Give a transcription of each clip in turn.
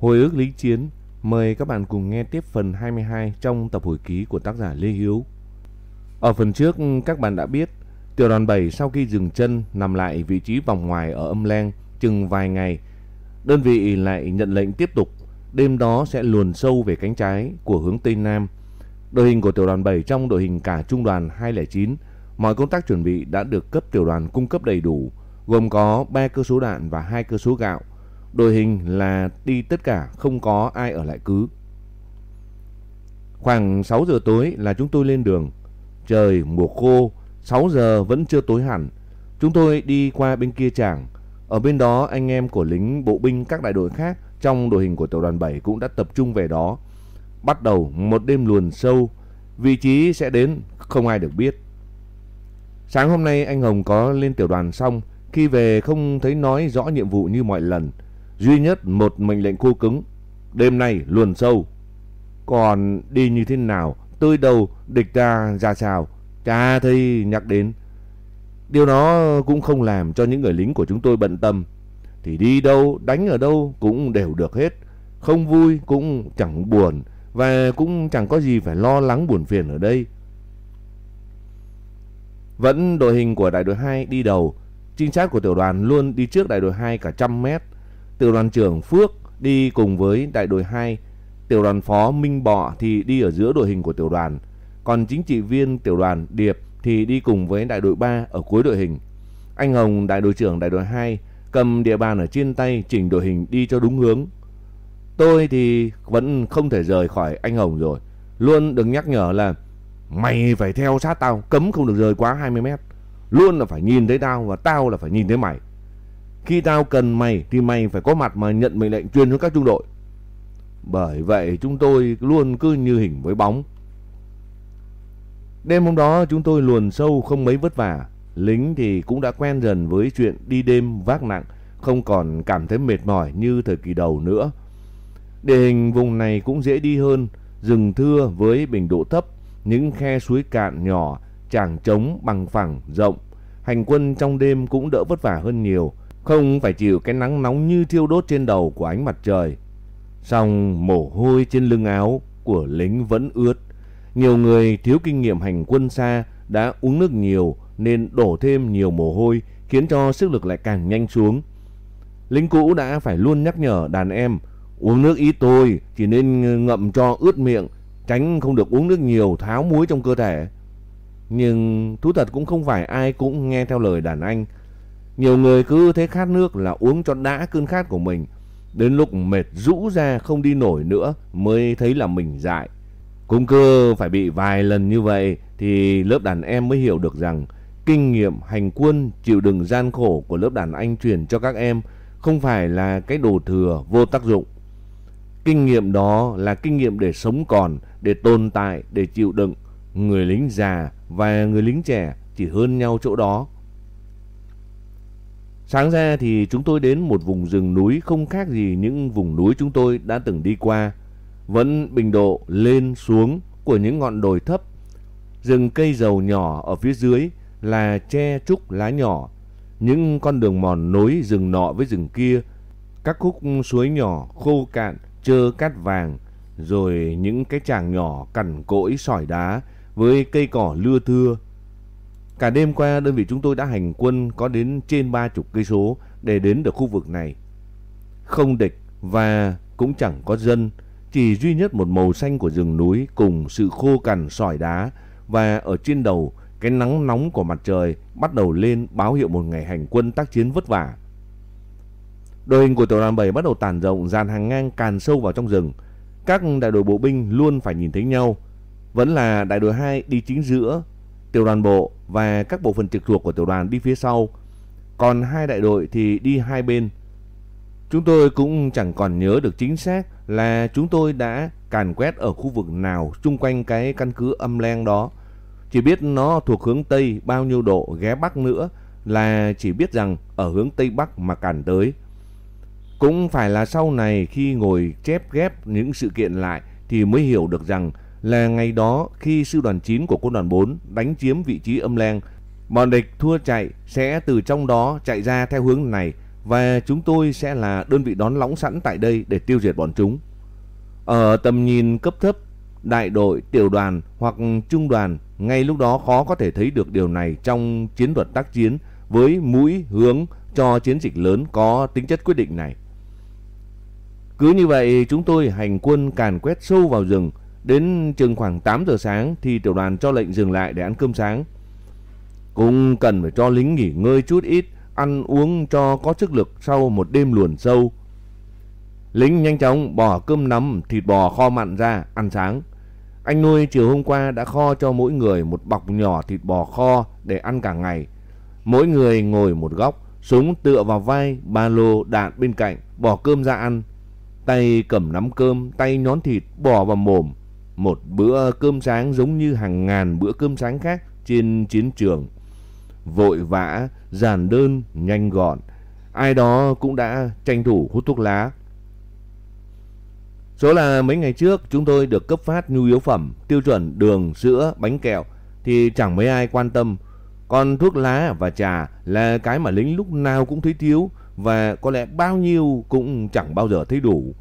Hồi ức lính chiến, mời các bạn cùng nghe tiếp phần 22 trong tập hồi ký của tác giả Lê Hiếu. Ở phần trước các bạn đã biết, tiểu đoàn 7 sau khi dừng chân nằm lại vị trí vòng ngoài ở âm len chừng vài ngày, đơn vị lại nhận lệnh tiếp tục, đêm đó sẽ luồn sâu về cánh trái của hướng Tây Nam. Đội hình của tiểu đoàn 7 trong đội hình cả trung đoàn 209, mọi công tác chuẩn bị đã được cấp tiểu đoàn cung cấp đầy đủ, gồm có 3 cơ số đạn và 2 cơ số gạo. Đội hình là đi tất cả, không có ai ở lại cứ. Khoảng 6 giờ tối là chúng tôi lên đường. Trời mùa khô, 6 giờ vẫn chưa tối hẳn. Chúng tôi đi qua bên kia trảng. Ở bên đó anh em của lính bộ binh các đại đội khác trong đội hình của tiểu đoàn 7 cũng đã tập trung về đó. Bắt đầu một đêm luồn sâu, vị trí sẽ đến không ai được biết. Sáng hôm nay anh Hồng có lên tiểu đoàn xong, khi về không thấy nói rõ nhiệm vụ như mọi lần. Duy nhất một mệnh lệnh khô cứng, đêm nay luồn sâu. Còn đi như thế nào, tươi đầu, địch ta ra sao, cha thấy nhắc đến. Điều đó cũng không làm cho những người lính của chúng tôi bận tâm. Thì đi đâu, đánh ở đâu cũng đều được hết. Không vui cũng chẳng buồn và cũng chẳng có gì phải lo lắng buồn phiền ở đây. Vẫn đội hình của đại đội 2 đi đầu, trinh sát của tiểu đoàn luôn đi trước đại đội 2 cả trăm mét. Tiểu đoàn trưởng Phước đi cùng với đại đội 2, tiểu đoàn phó Minh Bọ thì đi ở giữa đội hình của tiểu đoàn, còn chính trị viên tiểu đoàn Điệp thì đi cùng với đại đội 3 ở cuối đội hình. Anh Hồng, đại đội trưởng đại đội 2, cầm địa bàn ở trên tay chỉnh đội hình đi cho đúng hướng. Tôi thì vẫn không thể rời khỏi anh Hồng rồi. Luôn được nhắc nhở là mày phải theo sát tao, cấm không được rời quá 20 mét. Luôn là phải nhìn thấy tao và tao là phải nhìn thấy mày. Khi tao cần mày thì mày phải có mặt mà nhận mệnh lệnh truyền xuống các trung đội. Bởi vậy chúng tôi luôn cứ như hình với bóng. Đêm hôm đó chúng tôi luồn sâu không mấy vất vả. Lính thì cũng đã quen dần với chuyện đi đêm vác nặng, không còn cảm thấy mệt mỏi như thời kỳ đầu nữa. Địa hình vùng này cũng dễ đi hơn, rừng thưa với bình độ thấp, những khe suối cạn nhỏ, tràng trống bằng phẳng rộng. Hành quân trong đêm cũng đỡ vất vả hơn nhiều, không phải chịu cái nắng nóng như thiêu đốt trên đầu của ánh mặt trời. Song mồ hôi trên lưng áo của lính vẫn ướt. Nhiều người thiếu kinh nghiệm hành quân xa đã uống nước nhiều nên đổ thêm nhiều mồ hôi khiến cho sức lực lại càng nhanh xuống. Lính cũ đã phải luôn nhắc nhở đàn em uống nước ít thôi, chỉ nên ngậm cho ướt miệng, tránh không được uống nước nhiều tháo muối trong cơ thể. Nhưng thú thật cũng không phải ai cũng nghe theo lời đàn anh. Nhiều người cứ thế khát nước là uống cho đã cơn khát của mình. Đến lúc mệt rũ ra không đi nổi nữa mới thấy là mình dại. Cũng cơ phải bị vài lần như vậy thì lớp đàn em mới hiểu được rằng kinh nghiệm hành quân chịu đựng gian khổ của lớp đàn anh truyền cho các em không phải là cái đồ thừa vô tác dụng. Kinh nghiệm đó là kinh nghiệm để sống còn, để tồn tại, để chịu đựng. Người lính già và người lính trẻ chỉ hơn nhau chỗ đó. Sáng ra thì chúng tôi đến một vùng rừng núi không khác gì những vùng núi chúng tôi đã từng đi qua. Vẫn bình độ lên xuống của những ngọn đồi thấp. Rừng cây dầu nhỏ ở phía dưới là tre trúc lá nhỏ. Những con đường mòn nối rừng nọ với rừng kia. Các khúc suối nhỏ khô cạn trơ cát vàng. Rồi những cái tràng nhỏ cằn cỗi sỏi đá với cây cỏ lưa thưa Cả đêm qua đơn vị chúng tôi đã hành quân có đến trên ba chục cây số để đến được khu vực này. Không địch và cũng chẳng có dân, chỉ duy nhất một màu xanh của rừng núi cùng sự khô cằn sỏi đá và ở trên đầu cái nắng nóng của mặt trời bắt đầu lên báo hiệu một ngày hành quân tác chiến vất vả. Đội hình của tiểu đoàn 7 bắt đầu tản rộng dàn hàng ngang càn sâu vào trong rừng. Các đại đội bộ binh luôn phải nhìn thấy nhau. Vẫn là đại đội 2 đi chính giữa tiểu đoàn bộ và các bộ phận trực thuộc của tiểu đoàn đi phía sau. Còn hai đại đội thì đi hai bên. Chúng tôi cũng chẳng còn nhớ được chính xác là chúng tôi đã càn quét ở khu vực nào chung quanh cái căn cứ âm len đó. Chỉ biết nó thuộc hướng Tây bao nhiêu độ ghé Bắc nữa là chỉ biết rằng ở hướng Tây Bắc mà càn tới. Cũng phải là sau này khi ngồi chép ghép những sự kiện lại thì mới hiểu được rằng là ngày đó khi sư đoàn 9 của quân đoàn 4 đánh chiếm vị trí âm leng, bọn địch thua chạy sẽ từ trong đó chạy ra theo hướng này và chúng tôi sẽ là đơn vị đón lõng sẵn tại đây để tiêu diệt bọn chúng. Ở tầm nhìn cấp thấp, đại đội, tiểu đoàn hoặc trung đoàn ngay lúc đó khó có thể thấy được điều này trong chiến thuật tác chiến với mũi hướng cho chiến dịch lớn có tính chất quyết định này. Cứ như vậy chúng tôi hành quân càn quét sâu vào rừng Đến chừng khoảng 8 giờ sáng thì tiểu đoàn cho lệnh dừng lại để ăn cơm sáng. Cũng cần phải cho lính nghỉ ngơi chút ít, ăn uống cho có sức lực sau một đêm luồn sâu. Lính nhanh chóng bỏ cơm nắm, thịt bò kho mặn ra, ăn sáng. Anh nuôi chiều hôm qua đã kho cho mỗi người một bọc nhỏ thịt bò kho để ăn cả ngày. Mỗi người ngồi một góc, súng tựa vào vai, ba lô đạn bên cạnh, bỏ cơm ra ăn. Tay cầm nắm cơm, tay nhón thịt, bỏ vào mồm. Một bữa cơm sáng giống như hàng ngàn bữa cơm sáng khác trên chiến trường. Vội vã, giản đơn, nhanh gọn. Ai đó cũng đã tranh thủ hút thuốc lá. Số là mấy ngày trước chúng tôi được cấp phát nhu yếu phẩm, tiêu chuẩn đường, sữa, bánh kẹo thì chẳng mấy ai quan tâm. Còn thuốc lá và trà là cái mà lính lúc nào cũng thấy thiếu và có lẽ bao nhiêu cũng chẳng bao giờ thấy đủ.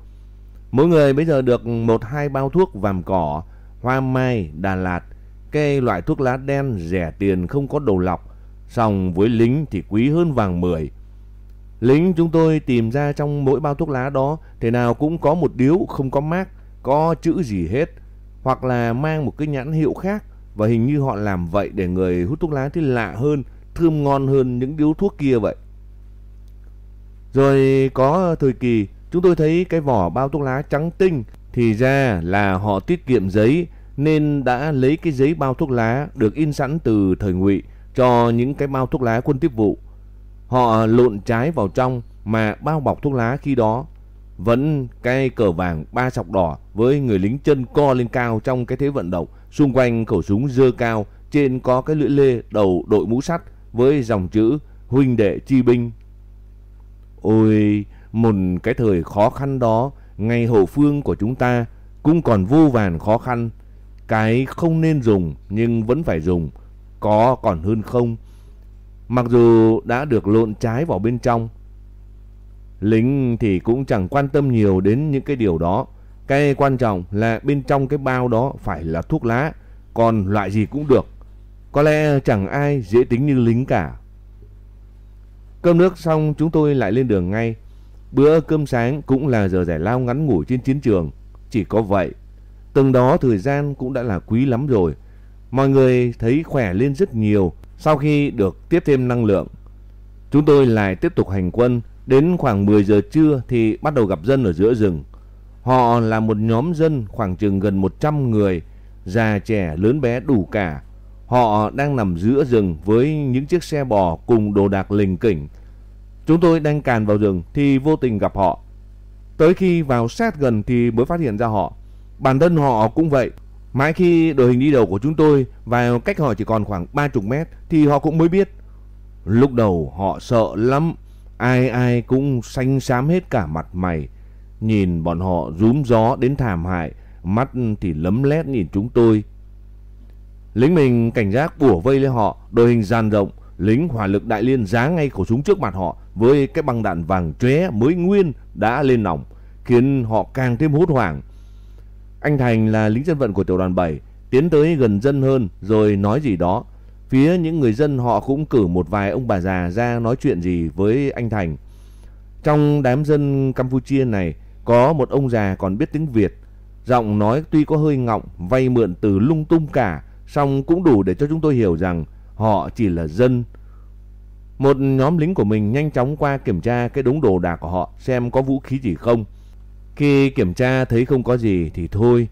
Mỗi người bây giờ được một hai bao thuốc vàm cỏ, hoa mai, Đà Lạt, cây loại thuốc lá đen rẻ tiền không có đầu lọc, song với lính thì quý hơn vàng mười. Lính chúng tôi tìm ra trong mỗi bao thuốc lá đó thế nào cũng có một điếu không có mác, có chữ gì hết, hoặc là mang một cái nhãn hiệu khác và hình như họ làm vậy để người hút thuốc lá thì lạ hơn, thơm ngon hơn những điếu thuốc kia vậy. Rồi có thời kỳ Chúng tôi thấy cái vỏ bao thuốc lá trắng tinh thì ra là họ tiết kiệm giấy nên đã lấy cái giấy bao thuốc lá được in sẵn từ thời ngụy cho những cái bao thuốc lá quân tiếp vụ. Họ lộn trái vào trong mà bao bọc thuốc lá khi đó vẫn cái cờ vàng ba sọc đỏ với người lính chân co lên cao trong cái thế vận động, xung quanh khẩu súng dơ cao, trên có cái lưỡi lê đầu đội mũ sắt với dòng chữ huynh đệ chi binh. Ôi, một cái thời khó khăn đó, ngày hậu phương của chúng ta cũng còn vô vàn khó khăn. Cái không nên dùng nhưng vẫn phải dùng, có còn hơn không. Mặc dù đã được lộn trái vào bên trong. Lính thì cũng chẳng quan tâm nhiều đến những cái điều đó. Cái quan trọng là bên trong cái bao đó phải là thuốc lá, còn loại gì cũng được. Có lẽ chẳng ai dễ tính như lính cả. Cơm nước xong chúng tôi lại lên đường ngay. Bữa cơm sáng cũng là giờ giải lao ngắn ngủi trên chiến trường. Chỉ có vậy. Từng đó thời gian cũng đã là quý lắm rồi. Mọi người thấy khỏe lên rất nhiều sau khi được tiếp thêm năng lượng. Chúng tôi lại tiếp tục hành quân. Đến khoảng 10 giờ trưa thì bắt đầu gặp dân ở giữa rừng. Họ là một nhóm dân khoảng chừng gần 100 người, già trẻ lớn bé đủ cả. Họ đang nằm giữa rừng với những chiếc xe bò cùng đồ đạc lình kỉnh. Chúng tôi đang càn vào rừng thì vô tình gặp họ. Tới khi vào sát gần thì mới phát hiện ra họ. Bản thân họ cũng vậy. Mãi khi đội hình đi đầu của chúng tôi vào cách họ chỉ còn khoảng 30 mét thì họ cũng mới biết. Lúc đầu họ sợ lắm. Ai ai cũng xanh xám hết cả mặt mày. Nhìn bọn họ rúm gió đến thảm hại. Mắt thì lấm lét nhìn chúng tôi. Lính mình, cảnh giác bủa vây lên họ. Đội hình dàn rộng lính hỏa lực đại liên giáng ngay khẩu súng trước mặt họ với cái băng đạn vàng chóe mới nguyên đã lên nòng, khiến họ càng thêm hốt hoảng. Anh Thành là lính dân vận của tiểu đoàn 7, tiến tới gần dân hơn rồi nói gì đó. Phía những người dân họ cũng cử một vài ông bà già ra nói chuyện gì với anh Thành. Trong đám dân Campuchia này có một ông già còn biết tiếng Việt. Giọng nói tuy có hơi ngọng, vay mượn từ lung tung cả, song cũng đủ để cho chúng tôi hiểu rằng Họ chỉ là dân. Một nhóm lính của mình nhanh chóng qua kiểm tra cái đống đồ đạc của họ, xem có vũ khí gì không. Khi kiểm tra thấy không có gì thì thôi.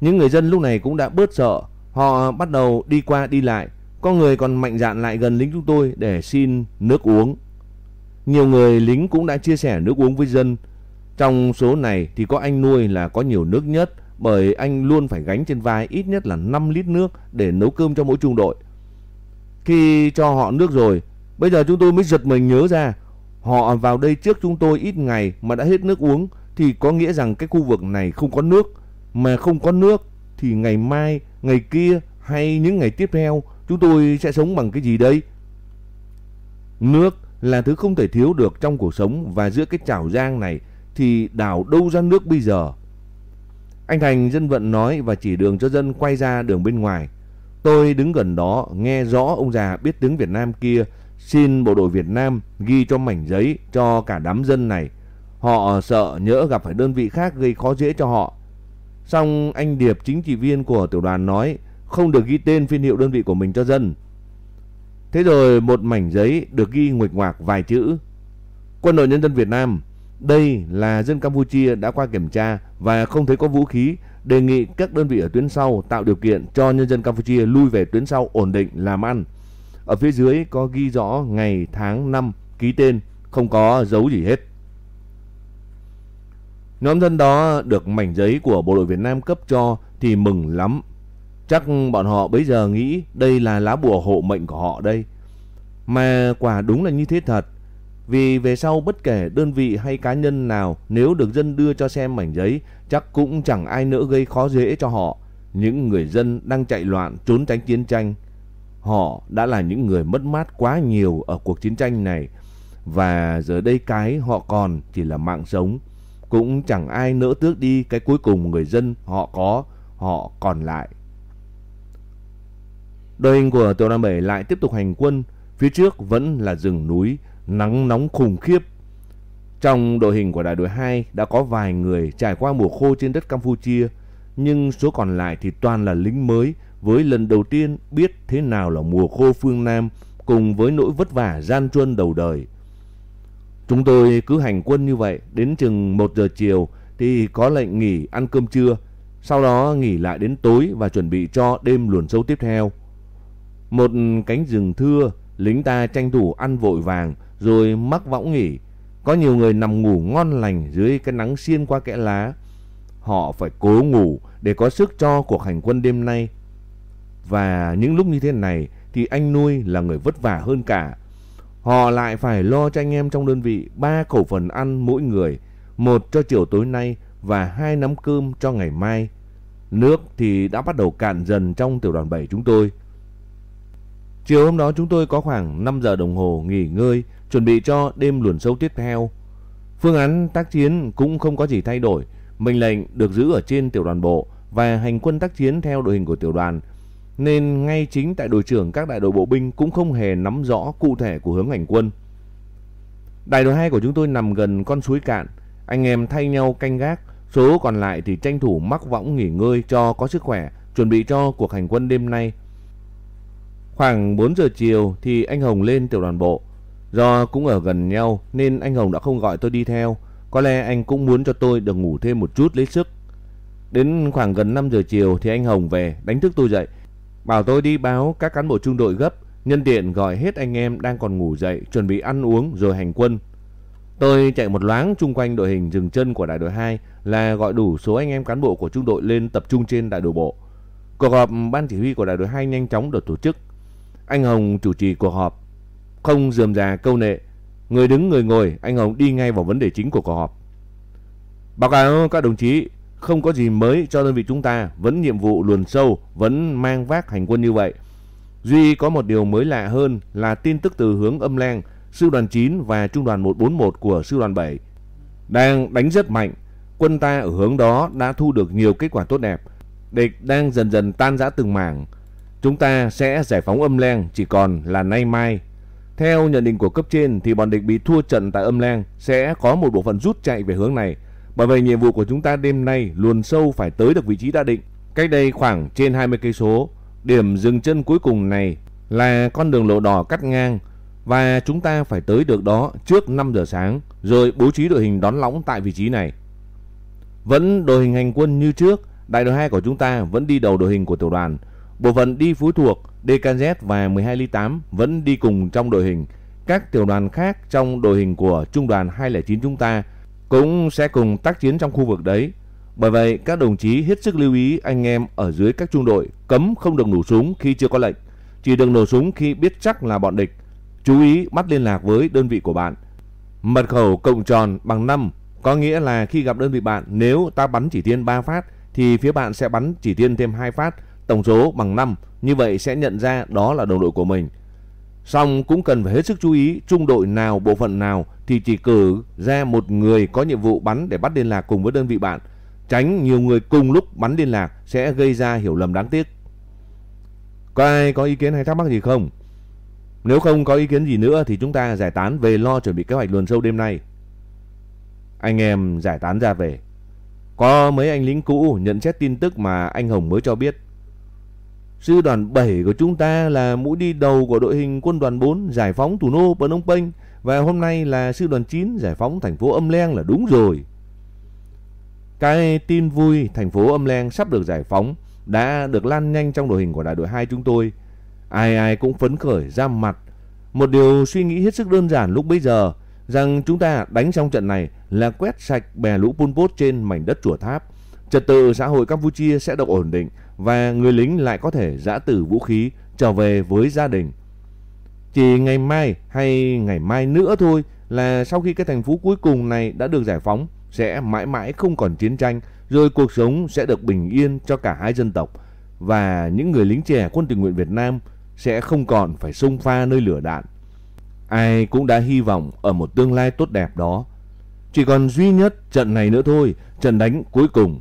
Những người dân lúc này cũng đã bớt sợ. Họ bắt đầu đi qua đi lại. Có người còn mạnh dạn lại gần lính chúng tôi để xin nước uống. Nhiều người lính cũng đã chia sẻ nước uống với dân. Trong số này thì có anh nuôi là có nhiều nước nhất, bởi anh luôn phải gánh trên vai ít nhất là 5 lít nước để nấu cơm cho mỗi trung đội. Khi cho họ nước rồi, bây giờ chúng tôi mới giật mình nhớ ra, họ vào đây trước chúng tôi ít ngày mà đã hết nước uống thì có nghĩa rằng cái khu vực này không có nước, mà không có nước thì ngày mai, ngày kia hay những ngày tiếp theo chúng tôi sẽ sống bằng cái gì đây? Nước là thứ không thể thiếu được trong cuộc sống và giữa cái chảo giang này thì đảo đâu ra nước bây giờ. Anh Thành dân vận nói và chỉ đường cho dân quay ra đường bên ngoài. Tôi đứng gần đó nghe rõ ông già biết tiếng Việt Nam kia xin bộ đội Việt Nam ghi cho mảnh giấy cho cả đám dân này. Họ sợ nhỡ gặp phải đơn vị khác gây khó dễ cho họ. Xong anh Điệp chính trị viên của tiểu đoàn nói không được ghi tên phiên hiệu đơn vị của mình cho dân. Thế rồi một mảnh giấy được ghi nguệch ngoạc vài chữ. Quân đội Nhân dân Việt Nam, đây là dân Campuchia đã qua kiểm tra và không thấy có vũ khí, đề nghị các đơn vị ở tuyến sau tạo điều kiện cho nhân dân Campuchia lui về tuyến sau ổn định làm ăn. Ở phía dưới có ghi rõ ngày, tháng, năm, ký tên, không có dấu gì hết. Nhóm dân đó được mảnh giấy của bộ đội Việt Nam cấp cho thì mừng lắm. Chắc bọn họ bây giờ nghĩ đây là lá bùa hộ mệnh của họ đây. Mà quả đúng là như thế thật. Vì về sau bất kể đơn vị hay cá nhân nào nếu được dân đưa cho xem mảnh giấy chắc cũng chẳng ai nỡ gây khó dễ cho họ. Những người dân đang chạy loạn trốn tránh chiến tranh. Họ đã là những người mất mát quá nhiều ở cuộc chiến tranh này. Và giờ đây cái họ còn chỉ là mạng sống. Cũng chẳng ai nỡ tước đi cái cuối cùng người dân họ có, họ còn lại. Đội hình của tiểu đoàn 7 lại tiếp tục hành quân, phía trước vẫn là rừng núi, nắng nóng khủng khiếp. Trong đội hình của đại đội 2 đã có vài người trải qua mùa khô trên đất Campuchia, nhưng số còn lại thì toàn là lính mới với lần đầu tiên biết thế nào là mùa khô phương Nam cùng với nỗi vất vả gian truân đầu đời. Chúng tôi cứ hành quân như vậy đến chừng 1 giờ chiều thì có lệnh nghỉ ăn cơm trưa, sau đó nghỉ lại đến tối và chuẩn bị cho đêm luồn sâu tiếp theo. Một cánh rừng thưa, lính ta tranh thủ ăn vội vàng rồi mắc võng nghỉ. Có nhiều người nằm ngủ ngon lành dưới cái nắng xiên qua kẽ lá. Họ phải cố ngủ để có sức cho cuộc hành quân đêm nay. Và những lúc như thế này thì anh nuôi là người vất vả hơn cả. Họ lại phải lo cho anh em trong đơn vị ba khẩu phần ăn mỗi người, một cho chiều tối nay và hai nắm cơm cho ngày mai. Nước thì đã bắt đầu cạn dần trong tiểu đoàn 7 chúng tôi. Chiều hôm đó chúng tôi có khoảng 5 giờ đồng hồ nghỉ ngơi, chuẩn bị cho đêm luồn sâu tiếp theo. Phương án tác chiến cũng không có gì thay đổi. Mệnh lệnh được giữ ở trên tiểu đoàn bộ và hành quân tác chiến theo đội hình của tiểu đoàn. Nên ngay chính tại đội trưởng các đại đội bộ binh cũng không hề nắm rõ cụ thể của hướng hành quân. Đại đội 2 của chúng tôi nằm gần con suối cạn. Anh em thay nhau canh gác. Số còn lại thì tranh thủ mắc võng nghỉ ngơi cho có sức khỏe, chuẩn bị cho cuộc hành quân đêm nay. Khoảng 4 giờ chiều thì anh Hồng lên tiểu đoàn bộ. Do cũng ở gần nhau nên anh Hồng đã không gọi tôi đi theo. Có lẽ anh cũng muốn cho tôi được ngủ thêm một chút lấy sức. Đến khoảng gần 5 giờ chiều thì anh Hồng về, đánh thức tôi dậy. Bảo tôi đi báo các cán bộ trung đội gấp. Nhân tiện gọi hết anh em đang còn ngủ dậy, chuẩn bị ăn uống rồi hành quân. Tôi chạy một loáng chung quanh đội hình dừng chân của đại đội 2 là gọi đủ số anh em cán bộ của trung đội lên tập trung trên đại đội bộ. Cuộc họp ban chỉ huy của đại đội 2 nhanh chóng được tổ chức. Anh Hồng chủ trì cuộc họp. Không dườm già câu nệ. Người đứng người ngồi, anh Hồng đi ngay vào vấn đề chính của cuộc họp. Báo cáo các đồng chí, không có gì mới cho đơn vị chúng ta, vẫn nhiệm vụ luồn sâu, vẫn mang vác hành quân như vậy. Duy có một điều mới lạ hơn là tin tức từ hướng âm lang, sư đoàn 9 và trung đoàn 141 của sư đoàn 7 đang đánh rất mạnh. Quân ta ở hướng đó đã thu được nhiều kết quả tốt đẹp. Địch đang dần dần tan rã từng mảng. Chúng ta sẽ giải phóng âm lang chỉ còn là nay mai. Theo nhận định của cấp trên thì bọn địch bị thua trận tại âm lang sẽ có một bộ phận rút chạy về hướng này. Bởi vậy nhiệm vụ của chúng ta đêm nay luồn sâu phải tới được vị trí đã định. Cách đây khoảng trên 20 cây số, điểm dừng chân cuối cùng này là con đường lộ đỏ cắt ngang và chúng ta phải tới được đó trước 5 giờ sáng rồi bố trí đội hình đón lõng tại vị trí này. Vẫn đội hình hành quân như trước, đại đội 2 của chúng ta vẫn đi đầu đội hình của tiểu đoàn Bộ phận đi phối thuộc DKZ và 12 ly 8 vẫn đi cùng trong đội hình. Các tiểu đoàn khác trong đội hình của trung đoàn 209 chúng ta cũng sẽ cùng tác chiến trong khu vực đấy. Bởi vậy, các đồng chí hết sức lưu ý anh em ở dưới các trung đội cấm không được nổ súng khi chưa có lệnh. Chỉ được nổ súng khi biết chắc là bọn địch. Chú ý bắt liên lạc với đơn vị của bạn. Mật khẩu cộng tròn bằng 5 có nghĩa là khi gặp đơn vị bạn nếu ta bắn chỉ tiên 3 phát thì phía bạn sẽ bắn chỉ tiên thêm 2 phát tổng số bằng 5, như vậy sẽ nhận ra đó là đồng đội của mình. Song cũng cần phải hết sức chú ý trung đội nào, bộ phận nào thì chỉ cử ra một người có nhiệm vụ bắn để bắt liên lạc cùng với đơn vị bạn. Tránh nhiều người cùng lúc bắn liên lạc sẽ gây ra hiểu lầm đáng tiếc. Có ai có ý kiến hay thắc mắc gì không? Nếu không có ý kiến gì nữa thì chúng ta giải tán về lo chuẩn bị kế hoạch luồn sâu đêm nay. Anh em giải tán ra về. Có mấy anh lính cũ nhận xét tin tức mà anh Hồng mới cho biết. Sư đoàn 7 của chúng ta là mũi đi đầu của đội hình quân đoàn 4 giải phóng thủ đô Phnom Penh và hôm nay là sư đoàn 9 giải phóng thành phố Âm Leng là đúng rồi. Cái tin vui thành phố Âm Leng sắp được giải phóng đã được lan nhanh trong đội hình của đại đội 2 chúng tôi. Ai ai cũng phấn khởi ra mặt. Một điều suy nghĩ hết sức đơn giản lúc bấy giờ, rằng chúng ta đánh xong trận này là quét sạch bè lũ Pol Pot trên mảnh đất chùa tháp. Trật tự xã hội Campuchia sẽ được ổn định và người lính lại có thể giã từ vũ khí trở về với gia đình. Chỉ ngày mai hay ngày mai nữa thôi là sau khi cái thành phố cuối cùng này đã được giải phóng sẽ mãi mãi không còn chiến tranh rồi cuộc sống sẽ được bình yên cho cả hai dân tộc và những người lính trẻ quân tình nguyện Việt Nam sẽ không còn phải xung pha nơi lửa đạn. Ai cũng đã hy vọng ở một tương lai tốt đẹp đó. Chỉ còn duy nhất trận này nữa thôi, trận đánh cuối cùng.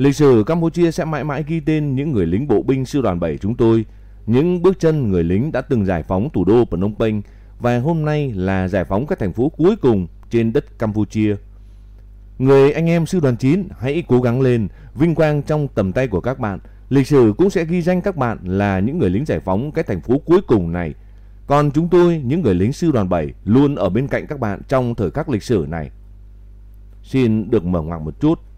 Lịch sử Campuchia sẽ mãi mãi ghi tên những người lính bộ binh sư đoàn 7 chúng tôi, những bước chân người lính đã từng giải phóng thủ đô Phnom Penh và hôm nay là giải phóng các thành phố cuối cùng trên đất Campuchia. Người anh em sư đoàn 9 hãy cố gắng lên, vinh quang trong tầm tay của các bạn. Lịch sử cũng sẽ ghi danh các bạn là những người lính giải phóng cái thành phố cuối cùng này. Còn chúng tôi, những người lính sư đoàn 7 luôn ở bên cạnh các bạn trong thời khắc lịch sử này. Xin được mở ngoặc một chút.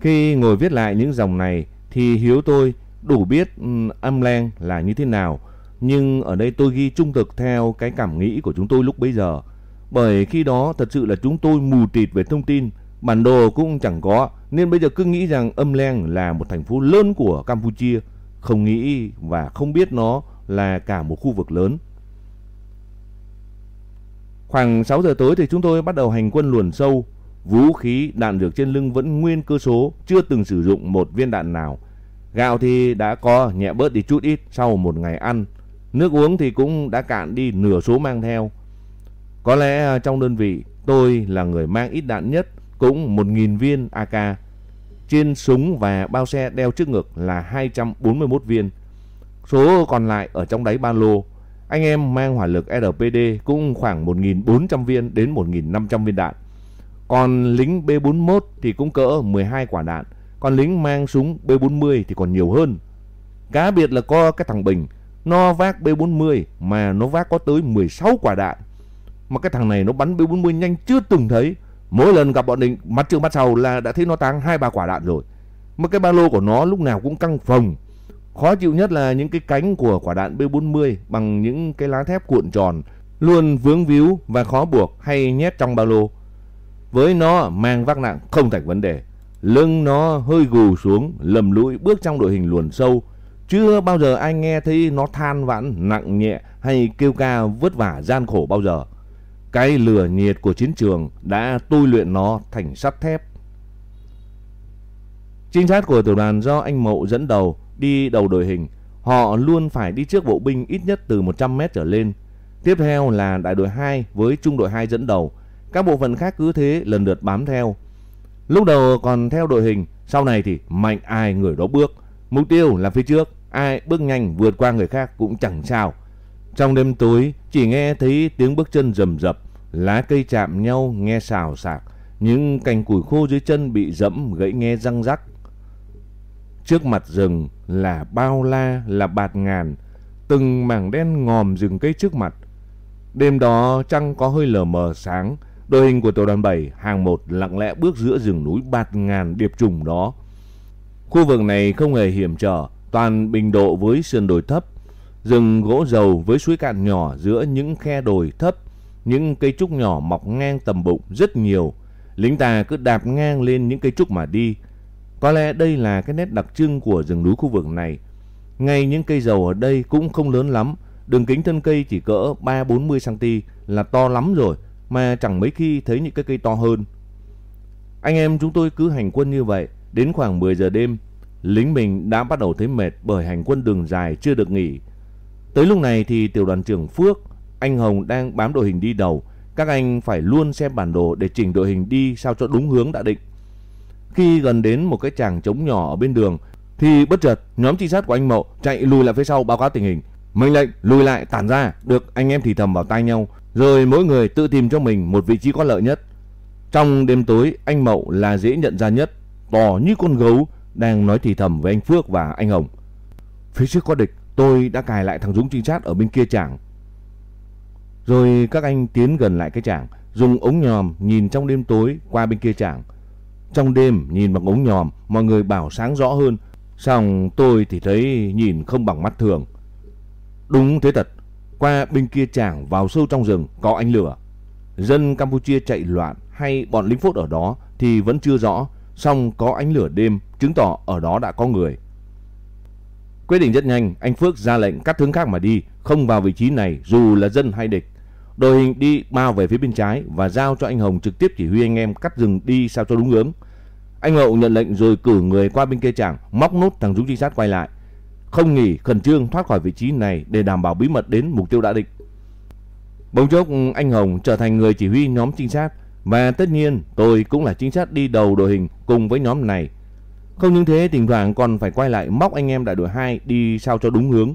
Khi ngồi viết lại những dòng này, thì Hiếu tôi đủ biết ừ, âm len là như thế nào. Nhưng ở đây tôi ghi trung thực theo cái cảm nghĩ của chúng tôi lúc bấy giờ. Bởi khi đó thật sự là chúng tôi mù tịt về thông tin, Bản đồ cũng chẳng có, Nên bây giờ cứ nghĩ rằng Âm Leng là một thành phố lớn của Campuchia, Không nghĩ và không biết nó là cả một khu vực lớn Khoảng 6 giờ tối thì chúng tôi bắt đầu hành quân luồn sâu Vũ khí, đạn dược trên lưng vẫn nguyên cơ số Chưa từng sử dụng một viên đạn nào Gạo thì đã có nhẹ bớt đi chút ít sau một ngày ăn Nước uống thì cũng đã cạn đi nửa số mang theo Có lẽ à, trong đơn vị tôi là người mang ít đạn nhất cũng 1.000 viên AK. Trên súng và bao xe đeo trước ngực là 241 viên. Số còn lại ở trong đáy ba lô. Anh em mang hỏa lực RPD cũng khoảng 1.400 viên đến 1.500 viên đạn. Còn lính B41 thì cũng cỡ 12 quả đạn. Còn lính mang súng B40 thì còn nhiều hơn. Cá biệt là có cái thằng Bình. Nó vác B40 mà nó vác có tới 16 quả đạn. Mà cái thằng này nó bắn B40 nhanh chưa từng thấy. Mỗi lần gặp bọn định, mặt trước mặt sau là đã thấy nó tăng hai ba quả đạn rồi. Mà cái ba lô của nó lúc nào cũng căng phồng. Khó chịu nhất là những cái cánh của quả đạn B40 bằng những cái lá thép cuộn tròn, luôn vướng víu và khó buộc hay nhét trong ba lô. Với nó mang vác nặng không thành vấn đề. Lưng nó hơi gù xuống, lầm lũi bước trong đội hình luồn sâu. Chưa bao giờ ai nghe thấy nó than vãn nặng nhẹ hay kêu ca vất vả gian khổ bao giờ. Cái lửa nhiệt của chiến trường đã tôi luyện nó thành sắt thép. Trinh sát của tiểu đoàn do anh Mậu dẫn đầu đi đầu đội hình. Họ luôn phải đi trước bộ binh ít nhất từ 100 mét trở lên. Tiếp theo là đại đội 2 với trung đội 2 dẫn đầu. Các bộ phận khác cứ thế lần lượt bám theo. Lúc đầu còn theo đội hình, sau này thì mạnh ai người đó bước. Mục tiêu là phía trước, ai bước nhanh vượt qua người khác cũng chẳng sao. Trong đêm tối, chỉ nghe thấy tiếng bước chân rầm rập, lá cây chạm nhau nghe xào xạc, những cành củi khô dưới chân bị dẫm gãy nghe răng rắc. Trước mặt rừng là bao la, là bạt ngàn, từng mảng đen ngòm rừng cây trước mặt. Đêm đó trăng có hơi lờ mờ sáng, đội hình của tổ đoàn 7 hàng một lặng lẽ bước giữa rừng núi bạt ngàn điệp trùng đó. Khu vực này không hề hiểm trở, toàn bình độ với sườn đồi thấp, rừng gỗ dầu với suối cạn nhỏ giữa những khe đồi thấp, những cây trúc nhỏ mọc ngang tầm bụng rất nhiều. Lính ta cứ đạp ngang lên những cây trúc mà đi. Có lẽ đây là cái nét đặc trưng của rừng núi khu vực này. Ngay những cây dầu ở đây cũng không lớn lắm, đường kính thân cây chỉ cỡ 3-40 cm là to lắm rồi, mà chẳng mấy khi thấy những cái cây to hơn. Anh em chúng tôi cứ hành quân như vậy, đến khoảng 10 giờ đêm, lính mình đã bắt đầu thấy mệt bởi hành quân đường dài chưa được nghỉ. Tới lúc này thì tiểu đoàn trưởng Phước, anh Hồng đang bám đội hình đi đầu. Các anh phải luôn xem bản đồ để chỉnh đội hình đi sao cho đúng hướng đã định. Khi gần đến một cái tràng trống nhỏ ở bên đường thì bất chợt nhóm trinh sát của anh Mậu chạy lùi lại phía sau báo cáo tình hình. Mệnh lệnh lùi lại tản ra, được anh em thì thầm vào tai nhau, rồi mỗi người tự tìm cho mình một vị trí có lợi nhất. Trong đêm tối, anh Mậu là dễ nhận ra nhất, to như con gấu đang nói thì thầm với anh Phước và anh Hồng. Phía trước có địch, tôi đã cài lại thằng Dũng trinh sát ở bên kia trảng. Rồi các anh tiến gần lại cái trảng, dùng ống nhòm nhìn trong đêm tối qua bên kia trảng. Trong đêm nhìn bằng ống nhòm, mọi người bảo sáng rõ hơn, xong tôi thì thấy nhìn không bằng mắt thường. Đúng thế thật, qua bên kia trảng vào sâu trong rừng có ánh lửa. Dân Campuchia chạy loạn hay bọn lính phốt ở đó thì vẫn chưa rõ, song có ánh lửa đêm chứng tỏ ở đó đã có người. Quyết định rất nhanh, anh Phước ra lệnh cắt hướng khác mà đi, không vào vị trí này dù là dân hay địch. Đội hình đi bao về phía bên trái và giao cho anh Hồng trực tiếp chỉ huy anh em cắt rừng đi sao cho đúng hướng. Anh Hậu nhận lệnh rồi cử người qua bên kia chàng, móc nút thằng Dũng trinh sát quay lại. Không nghỉ, khẩn trương thoát khỏi vị trí này để đảm bảo bí mật đến mục tiêu đã định. Bỗng chốc, anh Hồng trở thành người chỉ huy nhóm trinh sát và tất nhiên, tôi cũng là trinh sát đi đầu đội hình cùng với nhóm này. Không những thế, thỉnh thoảng còn phải quay lại móc anh em đại đội 2 đi sao cho đúng hướng.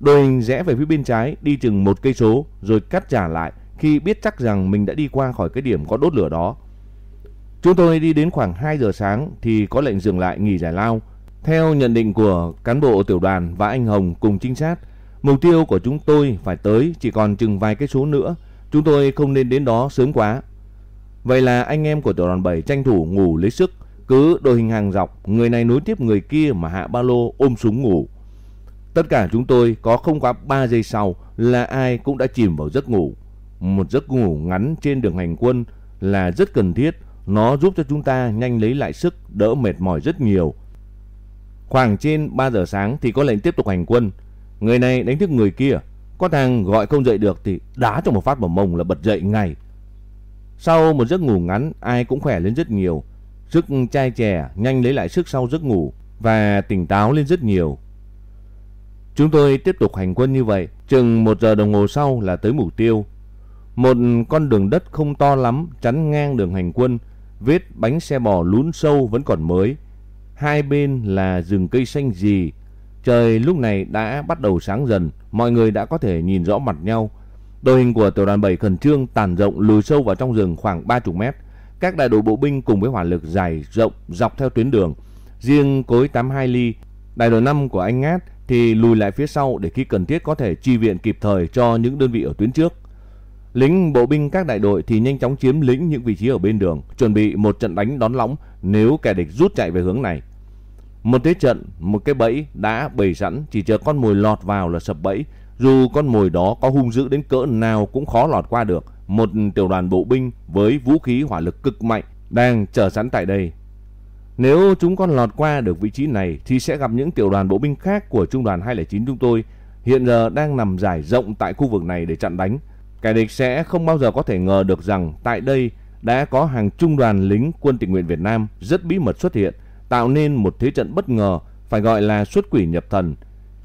Đội hình rẽ về phía bên trái, đi chừng một cây số, rồi cắt trả lại khi biết chắc rằng mình đã đi qua khỏi cái điểm có đốt lửa đó. Chúng tôi đi đến khoảng 2 giờ sáng thì có lệnh dừng lại nghỉ giải lao. Theo nhận định của cán bộ tiểu đoàn và anh Hồng cùng trinh sát, mục tiêu của chúng tôi phải tới chỉ còn chừng vài cái số nữa. Chúng tôi không nên đến đó sớm quá. Vậy là anh em của tiểu đoàn 7 tranh thủ ngủ lấy sức, cứ đội hình hàng dọc, người này nối tiếp người kia mà hạ ba lô ôm súng ngủ. Tất cả chúng tôi có không quá 3 giây sau là ai cũng đã chìm vào giấc ngủ. Một giấc ngủ ngắn trên đường hành quân là rất cần thiết, nó giúp cho chúng ta nhanh lấy lại sức, đỡ mệt mỏi rất nhiều. Khoảng trên 3 giờ sáng thì có lệnh tiếp tục hành quân. Người này đánh thức người kia, có thằng gọi không dậy được thì đá cho một phát vào mông là bật dậy ngay. Sau một giấc ngủ ngắn, ai cũng khỏe lên rất nhiều. Sức chai chè, nhanh lấy lại sức sau giấc ngủ và tỉnh táo lên rất nhiều. Chúng tôi tiếp tục hành quân như vậy, chừng một giờ đồng hồ sau là tới mục tiêu. Một con đường đất không to lắm chắn ngang đường hành quân, vết bánh xe bò lún sâu vẫn còn mới. Hai bên là rừng cây xanh gì Trời lúc này đã bắt đầu sáng dần, mọi người đã có thể nhìn rõ mặt nhau. Đội hình của tiểu đoàn 7 khẩn trương tàn rộng lùi sâu vào trong rừng khoảng 30 mét. Các đại đội bộ binh cùng với hỏa lực dài rộng dọc theo tuyến đường. Riêng cối 82 ly, đại đội 5 của anh Ngát thì lùi lại phía sau để khi cần thiết có thể chi viện kịp thời cho những đơn vị ở tuyến trước. Lính bộ binh các đại đội thì nhanh chóng chiếm lĩnh những vị trí ở bên đường, chuẩn bị một trận đánh đón lõng nếu kẻ địch rút chạy về hướng này. Một thế trận, một cái bẫy đã bày sẵn, chỉ chờ con mồi lọt vào là sập bẫy. Dù con mồi đó có hung dữ đến cỡ nào cũng khó lọt qua được. Một tiểu đoàn bộ binh với vũ khí hỏa lực cực mạnh đang chờ sẵn tại đây. Nếu chúng con lọt qua được vị trí này thì sẽ gặp những tiểu đoàn bộ binh khác của trung đoàn 209 chúng tôi hiện giờ đang nằm giải rộng tại khu vực này để chặn đánh. Kẻ địch sẽ không bao giờ có thể ngờ được rằng tại đây đã có hàng trung đoàn lính quân tình nguyện Việt Nam rất bí mật xuất hiện, tạo nên một thế trận bất ngờ, phải gọi là xuất quỷ nhập thần.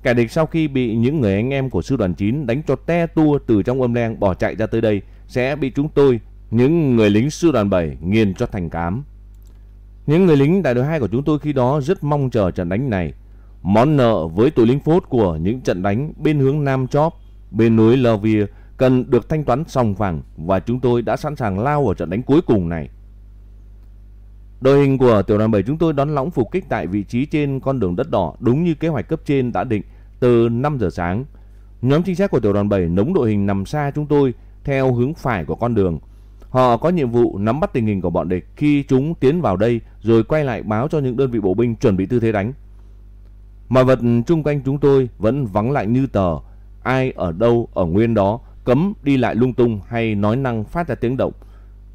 Kẻ địch sau khi bị những người anh em của sư đoàn 9 đánh cho te tua từ trong âm leng bỏ chạy ra tới đây, sẽ bị chúng tôi, những người lính sư đoàn 7 nghiền cho thành cám. Những người lính đại đội 2 của chúng tôi khi đó rất mong chờ trận đánh này. Món nợ với tụi lính phốt của những trận đánh bên hướng Nam Chóp, bên núi Lovia cần được thanh toán xong phẳng và chúng tôi đã sẵn sàng lao vào trận đánh cuối cùng này. Đội hình của tiểu đoàn 7 chúng tôi đón lõng phục kích tại vị trí trên con đường đất đỏ đúng như kế hoạch cấp trên đã định từ 5 giờ sáng. Nhóm trinh sát của tiểu đoàn 7 nống đội hình nằm xa chúng tôi theo hướng phải của con đường. Họ có nhiệm vụ nắm bắt tình hình của bọn địch khi chúng tiến vào đây rồi quay lại báo cho những đơn vị bộ binh chuẩn bị tư thế đánh. Mọi vật chung quanh chúng tôi vẫn vắng lại như tờ, ai ở đâu ở nguyên đó cấm đi lại lung tung hay nói năng phát ra tiếng động.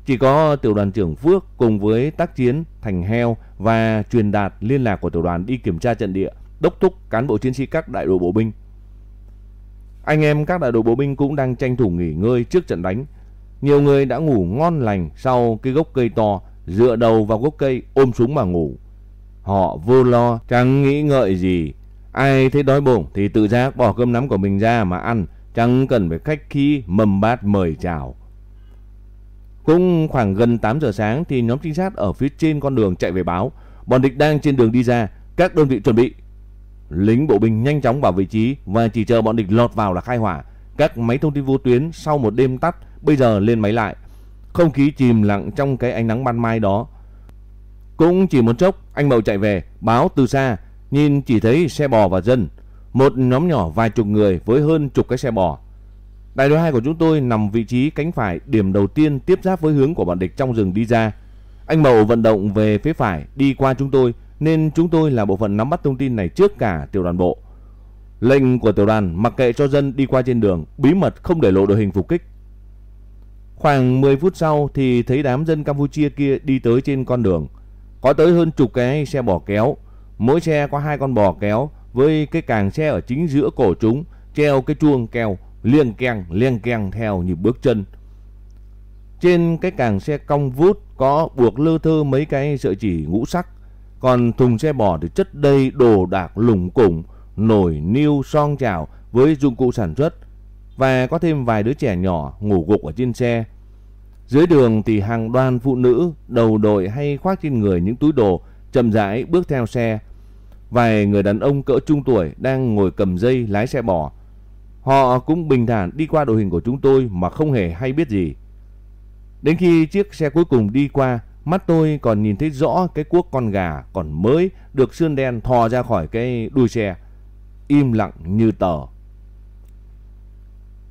Chỉ có tiểu đoàn trưởng Phước cùng với tác chiến Thành Heo và truyền đạt liên lạc của tiểu đoàn đi kiểm tra trận địa, đốc thúc cán bộ chiến sĩ các đại đội bộ binh. Anh em các đại đội bộ binh cũng đang tranh thủ nghỉ ngơi trước trận đánh. Nhiều người đã ngủ ngon lành sau cái gốc cây to, dựa đầu vào gốc cây ôm súng mà ngủ. Họ vô lo, chẳng nghĩ ngợi gì. Ai thấy đói bụng thì tự giác bỏ cơm nắm của mình ra mà ăn, chẳng cần phải khách khí mầm bát mời chào. Cũng khoảng gần 8 giờ sáng thì nhóm trinh sát ở phía trên con đường chạy về báo, bọn địch đang trên đường đi ra, các đơn vị chuẩn bị. Lính bộ binh nhanh chóng vào vị trí và chỉ chờ bọn địch lọt vào là khai hỏa. Các máy thông tin vô tuyến sau một đêm tắt bây giờ lên máy lại. Không khí chìm lặng trong cái ánh nắng ban mai đó. Cũng chỉ một chốc, anh Mậu chạy về, báo từ xa, nhìn chỉ thấy xe bò và dân. Một nhóm nhỏ vài chục người với hơn chục cái xe bò. Đại đội 2 của chúng tôi nằm vị trí cánh phải điểm đầu tiên tiếp giáp với hướng của bọn địch trong rừng đi ra. Anh Mậu vận động về phía phải đi qua chúng tôi nên chúng tôi là bộ phận nắm bắt thông tin này trước cả tiểu đoàn bộ. Lệnh của tiểu đoàn mặc kệ cho dân đi qua trên đường, bí mật không để lộ đội hình phục kích. Khoảng 10 phút sau thì thấy đám dân Campuchia kia đi tới trên con đường. Có tới hơn chục cái xe bò kéo, mỗi xe có hai con bò kéo với cái càng xe ở chính giữa cổ chúng, treo cái chuông keo liêng keng liêng keng theo nhịp bước chân. Trên cái càng xe cong vút có buộc lơ thơ mấy cái sợi chỉ ngũ sắc, còn thùng xe bò thì chất đầy đồ đạc lủng củng, nồi niêu song chảo với dụng cụ sản xuất và có thêm vài đứa trẻ nhỏ ngủ gục ở trên xe. Dưới đường thì hàng đoàn phụ nữ đầu đội hay khoác trên người những túi đồ chậm rãi bước theo xe. Vài người đàn ông cỡ trung tuổi đang ngồi cầm dây lái xe bò. Họ cũng bình thản đi qua đội hình của chúng tôi mà không hề hay biết gì. Đến khi chiếc xe cuối cùng đi qua, mắt tôi còn nhìn thấy rõ cái cuốc con gà còn mới được sơn đen thò ra khỏi cái đuôi xe. Im lặng như tờ.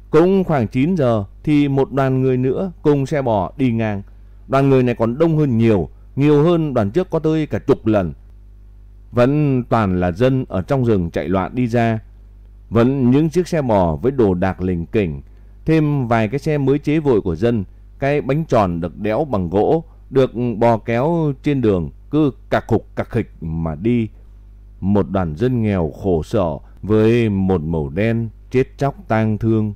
Cũng khoảng 9 giờ thì một đoàn người nữa cùng xe bò đi ngang. Đoàn người này còn đông hơn nhiều, nhiều hơn đoàn trước có tới cả chục lần. Vẫn toàn là dân ở trong rừng chạy loạn đi ra. Vẫn những chiếc xe bò với đồ đạc lình kỉnh, thêm vài cái xe mới chế vội của dân, cái bánh tròn được đẽo bằng gỗ, được bò kéo trên đường cứ cạc khục cạc khịch mà đi. Một đoàn dân nghèo khổ sở với một màu đen chết chóc tang thương.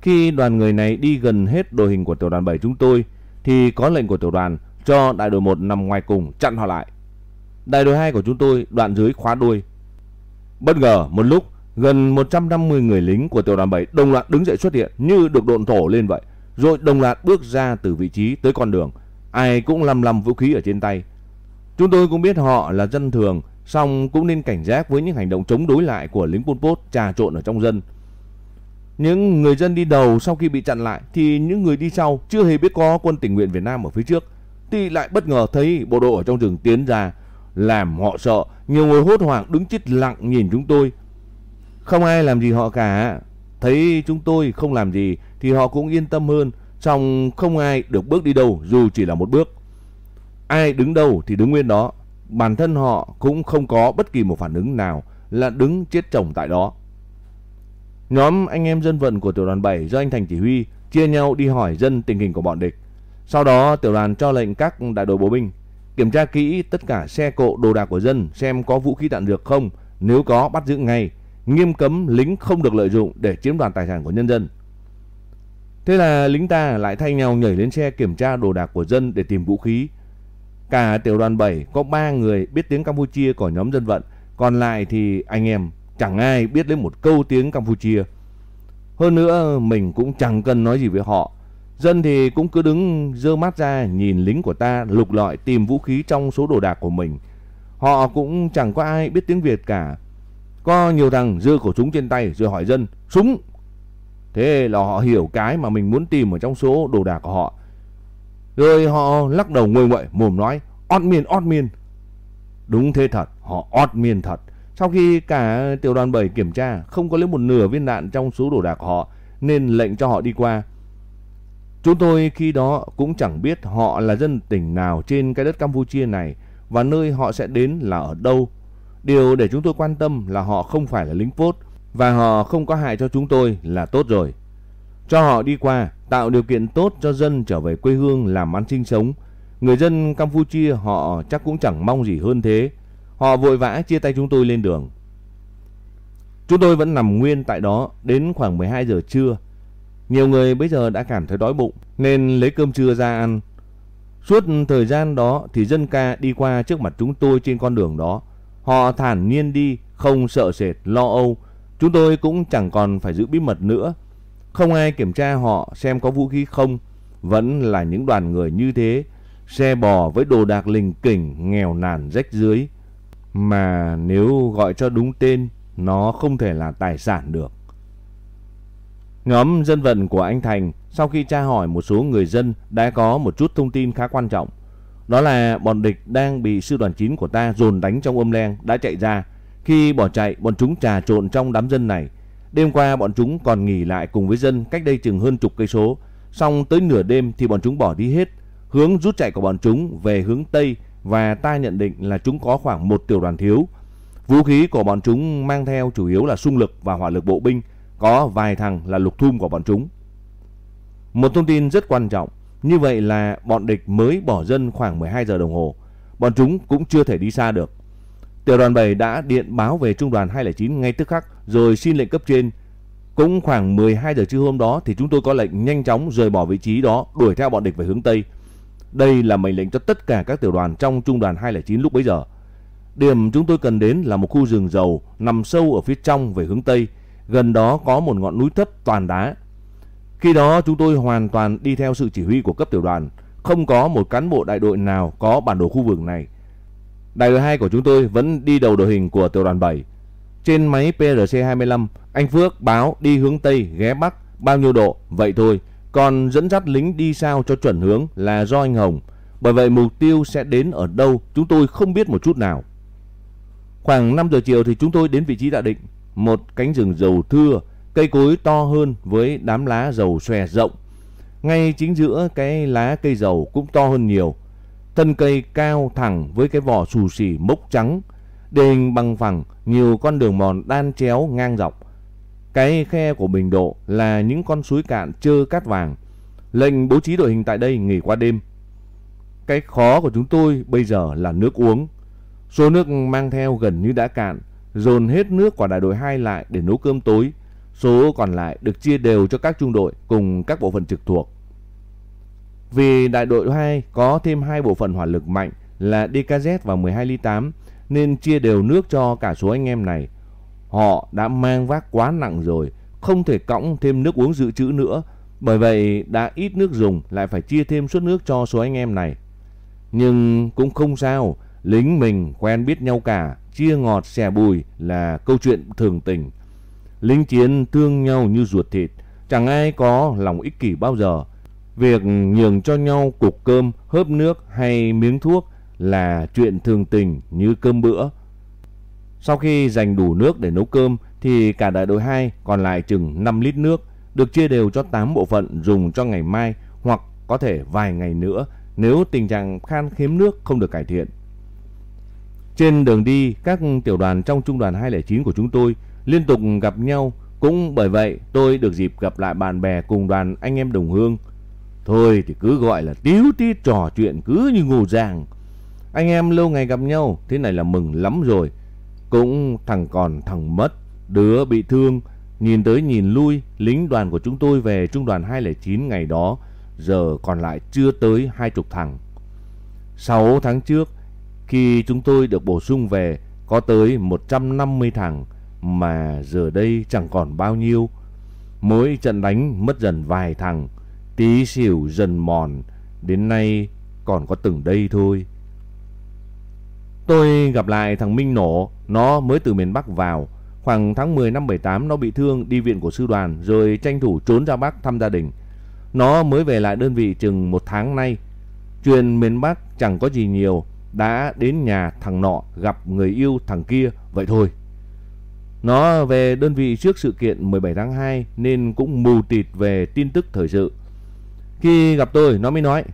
Khi đoàn người này đi gần hết đội hình của tiểu đoàn 7 chúng tôi thì có lệnh của tiểu đoàn cho đại đội 1 nằm ngoài cùng chặn họ lại. Đại đội 2 của chúng tôi đoạn dưới khóa đuôi. Bất ngờ một lúc gần 150 người lính của tiểu đoàn 7 đồng loạt đứng dậy xuất hiện như được độn thổ lên vậy. Rồi đồng loạt bước ra từ vị trí tới con đường. Ai cũng lầm lầm vũ khí ở trên tay. Chúng tôi cũng biết họ là dân thường, song cũng nên cảnh giác với những hành động chống đối lại của lính Pol Pot trà trộn ở trong dân. Những người dân đi đầu sau khi bị chặn lại thì những người đi sau chưa hề biết có quân tình nguyện Việt Nam ở phía trước. Thì lại bất ngờ thấy bộ đội ở trong rừng tiến ra, làm họ sợ, nhiều người hốt hoảng đứng chết lặng nhìn chúng tôi. Không ai làm gì họ cả, thấy chúng tôi không làm gì thì họ cũng yên tâm hơn, song không ai được bước đi đâu dù chỉ là một bước. Ai đứng đâu thì đứng nguyên đó, bản thân họ cũng không có bất kỳ một phản ứng nào là đứng chết chồng tại đó. Nhóm anh em dân vận của tiểu đoàn 7 do anh Thành chỉ huy chia nhau đi hỏi dân tình hình của bọn địch. Sau đó tiểu đoàn cho lệnh các đại đội bộ binh kiểm tra kỹ tất cả xe cộ đồ đạc của dân xem có vũ khí đạn dược không, nếu có bắt giữ ngay, nghiêm cấm lính không được lợi dụng để chiếm đoạt tài sản của nhân dân. Thế là lính ta lại thay nhau nhảy lên xe kiểm tra đồ đạc của dân để tìm vũ khí. Cả tiểu đoàn 7 có 3 người biết tiếng Campuchia của nhóm dân vận, còn lại thì anh em chẳng ai biết đến một câu tiếng Campuchia. Hơn nữa mình cũng chẳng cần nói gì với họ. Dân thì cũng cứ đứng dơ mắt ra nhìn lính của ta lục lọi tìm vũ khí trong số đồ đạc của mình. Họ cũng chẳng có ai biết tiếng Việt cả. Có nhiều thằng dư khẩu súng trên tay rồi hỏi dân, súng. Thế là họ hiểu cái mà mình muốn tìm ở trong số đồ đạc của họ. Rồi họ lắc đầu ngồi ngoại mồm nói, ót miên, ót miên. Đúng thế thật, họ ót miên thật. Sau khi cả tiểu đoàn 7 kiểm tra không có lấy một nửa viên đạn trong số đồ đạc của họ nên lệnh cho họ đi qua. Chúng tôi khi đó cũng chẳng biết họ là dân tỉnh nào trên cái đất Campuchia này và nơi họ sẽ đến là ở đâu. Điều để chúng tôi quan tâm là họ không phải là lính phốt và họ không có hại cho chúng tôi là tốt rồi. Cho họ đi qua, tạo điều kiện tốt cho dân trở về quê hương làm ăn sinh sống. Người dân Campuchia họ chắc cũng chẳng mong gì hơn thế. Họ vội vã chia tay chúng tôi lên đường. Chúng tôi vẫn nằm nguyên tại đó đến khoảng 12 giờ trưa. Nhiều người bây giờ đã cảm thấy đói bụng nên lấy cơm trưa ra ăn. Suốt thời gian đó thì dân ca đi qua trước mặt chúng tôi trên con đường đó. Họ thản nhiên đi, không sợ sệt, lo âu, chúng tôi cũng chẳng còn phải giữ bí mật nữa. Không ai kiểm tra họ xem có vũ khí không, vẫn là những đoàn người như thế, xe bò với đồ đạc lình kỉnh, nghèo nàn rách dưới. Mà nếu gọi cho đúng tên, nó không thể là tài sản được. Nhóm dân vận của anh Thành sau khi tra hỏi một số người dân đã có một chút thông tin khá quan trọng. Đó là bọn địch đang bị sư đoàn 9 của ta dồn đánh trong âm len đã chạy ra. Khi bỏ chạy, bọn chúng trà trộn trong đám dân này. Đêm qua bọn chúng còn nghỉ lại cùng với dân cách đây chừng hơn chục cây số. Xong tới nửa đêm thì bọn chúng bỏ đi hết. Hướng rút chạy của bọn chúng về hướng Tây và ta nhận định là chúng có khoảng một tiểu đoàn thiếu. Vũ khí của bọn chúng mang theo chủ yếu là xung lực và hỏa lực bộ binh, có vài thằng là lục thum của bọn chúng. Một thông tin rất quan trọng, như vậy là bọn địch mới bỏ dân khoảng 12 giờ đồng hồ. Bọn chúng cũng chưa thể đi xa được. Tiểu đoàn 7 đã điện báo về trung đoàn 209 ngay tức khắc, rồi xin lệnh cấp trên. Cũng khoảng 12 giờ trưa hôm đó thì chúng tôi có lệnh nhanh chóng rời bỏ vị trí đó, đuổi theo bọn địch về hướng Tây. Đây là mệnh lệnh cho tất cả các tiểu đoàn trong trung đoàn 209 lúc bấy giờ. Điểm chúng tôi cần đến là một khu rừng dầu nằm sâu ở phía trong về hướng Tây. Gần đó có một ngọn núi thấp toàn đá. Khi đó chúng tôi hoàn toàn đi theo sự chỉ huy của cấp tiểu đoàn. Không có một cán bộ đại đội nào có bản đồ khu vực này. Đại đội 2 của chúng tôi vẫn đi đầu đội hình của tiểu đoàn 7. Trên máy PRC-25, anh Phước báo đi hướng Tây ghé Bắc bao nhiêu độ, vậy thôi. Còn dẫn dắt lính đi sao cho chuẩn hướng là do anh Hồng. Bởi vậy mục tiêu sẽ đến ở đâu chúng tôi không biết một chút nào. Khoảng 5 giờ chiều thì chúng tôi đến vị trí đã định. Một cánh rừng dầu thưa, cây cối to hơn với đám lá dầu xòe rộng. Ngay chính giữa cái lá cây dầu cũng to hơn nhiều. Thân cây cao thẳng với cái vỏ xù xì mốc trắng. đền hình bằng phẳng, nhiều con đường mòn đan chéo ngang dọc. Cái khe của bình độ là những con suối cạn trơ cát vàng. Lệnh bố trí đội hình tại đây nghỉ qua đêm. Cái khó của chúng tôi bây giờ là nước uống. Số nước mang theo gần như đã cạn, dồn hết nước quả đại đội 2 lại để nấu cơm tối. Số còn lại được chia đều cho các trung đội cùng các bộ phận trực thuộc. Vì đại đội 2 có thêm hai bộ phận hỏa lực mạnh là DKZ và 12 ly 8 nên chia đều nước cho cả số anh em này. Họ đã mang vác quá nặng rồi, không thể cõng thêm nước uống dự trữ nữa. Bởi vậy đã ít nước dùng lại phải chia thêm suất nước cho số anh em này. Nhưng cũng không sao, lính mình quen biết nhau cả, chia ngọt xẻ bùi là câu chuyện thường tình. Lính chiến thương nhau như ruột thịt, chẳng ai có lòng ích kỷ bao giờ. Việc nhường cho nhau cục cơm, hớp nước hay miếng thuốc là chuyện thường tình như cơm bữa. Sau khi dành đủ nước để nấu cơm thì cả đại đội 2 còn lại chừng 5 lít nước được chia đều cho 8 bộ phận dùng cho ngày mai hoặc có thể vài ngày nữa nếu tình trạng khan hiếm nước không được cải thiện. Trên đường đi, các tiểu đoàn trong trung đoàn 209 của chúng tôi liên tục gặp nhau. Cũng bởi vậy tôi được dịp gặp lại bạn bè cùng đoàn anh em đồng hương. Thôi thì cứ gọi là tiếu tít trò chuyện cứ như ngủ giàng. Anh em lâu ngày gặp nhau, thế này là mừng lắm rồi. Cũng thằng còn thằng mất, đứa bị thương. Nhìn tới nhìn lui, lính đoàn của chúng tôi về trung đoàn 209 ngày đó, giờ còn lại chưa tới hai chục thằng. 6 tháng trước, khi chúng tôi được bổ sung về, có tới 150 thằng, mà giờ đây chẳng còn bao nhiêu. Mỗi trận đánh mất dần vài thằng, tí xỉu dần mòn, đến nay còn có từng đây thôi. Tôi gặp lại thằng Minh Nổ, nó mới từ miền Bắc vào. Khoảng tháng 10 năm 78 nó bị thương đi viện của sư đoàn rồi tranh thủ trốn ra Bắc thăm gia đình. Nó mới về lại đơn vị chừng một tháng nay. Chuyện miền Bắc chẳng có gì nhiều, đã đến nhà thằng nọ gặp người yêu thằng kia, vậy thôi. Nó về đơn vị trước sự kiện 17 tháng 2 nên cũng mù tịt về tin tức thời sự. Khi gặp tôi, nó mới nói,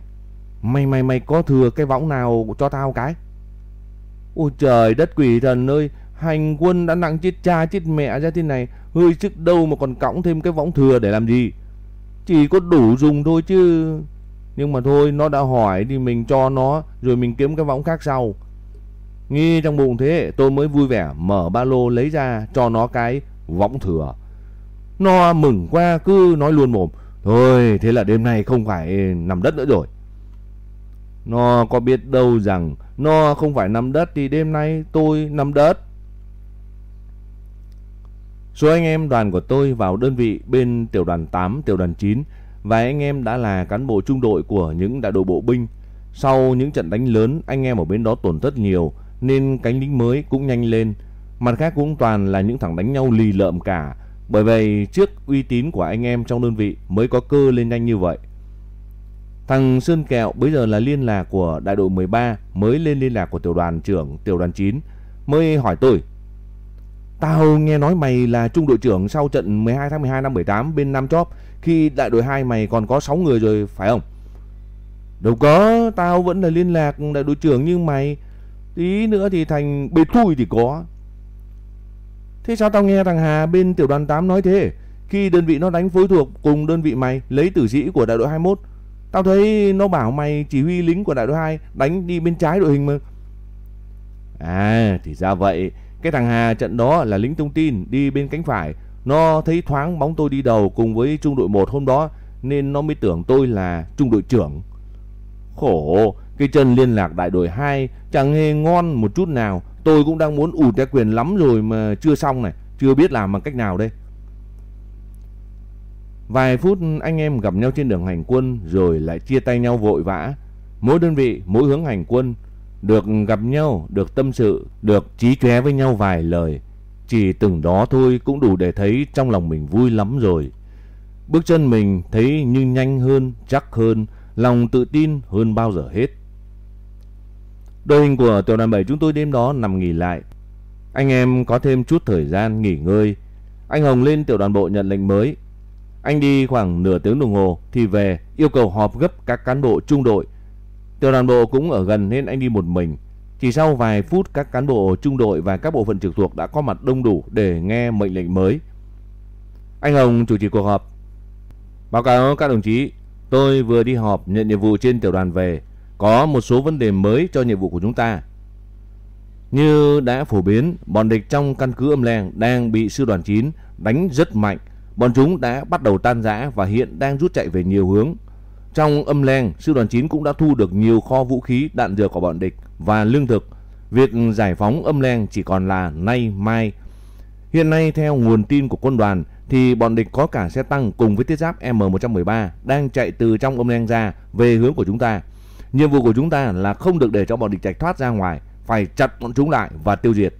Mày mày mày có thừa cái võng nào cho tao cái? Ôi trời đất quỷ thần ơi, Hành quân đã nặng chết cha chết mẹ ra thế này, Hơi sức đâu mà còn cõng thêm cái võng thừa để làm gì? Chỉ có đủ dùng thôi chứ. Nhưng mà thôi, nó đã hỏi thì mình cho nó, Rồi mình kiếm cái võng khác sau nghe trong bụng thế tôi mới vui vẻ mở ba lô lấy ra cho nó cái võng thừa. Nó mừng qua cứ nói luôn mồm. Thôi thế là đêm nay không phải nằm đất nữa rồi. Nó có biết đâu rằng nó không phải nằm đất thì đêm nay tôi nằm đất. Số anh em đoàn của tôi vào đơn vị bên tiểu đoàn 8, tiểu đoàn 9 và anh em đã là cán bộ trung đội của những đại đội bộ binh. Sau những trận đánh lớn, anh em ở bên đó tổn thất nhiều nên cánh lính mới cũng nhanh lên. Mặt khác cũng toàn là những thằng đánh nhau lì lợm cả. Bởi vậy trước uy tín của anh em trong đơn vị mới có cơ lên nhanh như vậy. Thằng Sơn Kẹo bây giờ là liên lạc của đại đội 13 mới lên liên lạc của tiểu đoàn trưởng tiểu đoàn 9 mới hỏi tôi Tao nghe nói mày là trung đội trưởng sau trận 12 tháng 12 năm 78 bên Nam Chóp khi đại đội 2 mày còn có 6 người rồi phải không? Đâu có, tao vẫn là liên lạc đại đội trưởng như mày. Tí nữa thì thành bệt thui thì có. Thế sao tao nghe thằng Hà bên tiểu đoàn 8 nói thế? Khi đơn vị nó đánh phối thuộc cùng đơn vị mày lấy tử sĩ của đại đội 21 Tao thấy nó bảo mày chỉ huy lính của đại đội 2 đánh đi bên trái đội hình mà. À thì ra vậy. Cái thằng Hà trận đó là lính thông tin đi bên cánh phải. Nó thấy thoáng bóng tôi đi đầu cùng với trung đội 1 hôm đó nên nó mới tưởng tôi là trung đội trưởng. Khổ, cái chân liên lạc đại đội 2 chẳng hề ngon một chút nào. Tôi cũng đang muốn ủ té quyền lắm rồi mà chưa xong này, chưa biết làm bằng cách nào đây. Vài phút anh em gặp nhau trên đường hành quân rồi lại chia tay nhau vội vã. Mỗi đơn vị, mỗi hướng hành quân, được gặp nhau, được tâm sự, được trí chóe với nhau vài lời. Chỉ từng đó thôi cũng đủ để thấy trong lòng mình vui lắm rồi. Bước chân mình thấy như nhanh hơn, chắc hơn, lòng tự tin hơn bao giờ hết. Đội hình của tiểu đoàn 7 chúng tôi đêm đó nằm nghỉ lại. Anh em có thêm chút thời gian nghỉ ngơi. Anh Hồng lên tiểu đoàn bộ nhận lệnh mới. Anh đi khoảng nửa tiếng đồng hồ thì về yêu cầu họp gấp các cán bộ trung đội. Tiểu đoàn bộ cũng ở gần nên anh đi một mình. Chỉ sau vài phút các cán bộ trung đội và các bộ phận trực thuộc đã có mặt đông đủ để nghe mệnh lệnh mới. Anh Hồng chủ trì cuộc họp. Báo cáo các đồng chí, tôi vừa đi họp nhận nhiệm vụ trên tiểu đoàn về. Có một số vấn đề mới cho nhiệm vụ của chúng ta. Như đã phổ biến, bọn địch trong căn cứ âm leng đang bị sư đoàn 9 đánh rất mạnh Bọn chúng đã bắt đầu tan rã và hiện đang rút chạy về nhiều hướng. Trong âm làng, sư đoàn 9 cũng đã thu được nhiều kho vũ khí, đạn dược của bọn địch và lương thực. Việc giải phóng âm làng chỉ còn là nay mai. Hiện nay theo nguồn tin của quân đoàn thì bọn địch có cả xe tăng cùng với thiết giáp M113 đang chạy từ trong âm làng ra về hướng của chúng ta. Nhiệm vụ của chúng ta là không được để cho bọn địch chạy thoát ra ngoài, phải chặt bọn chúng lại và tiêu diệt.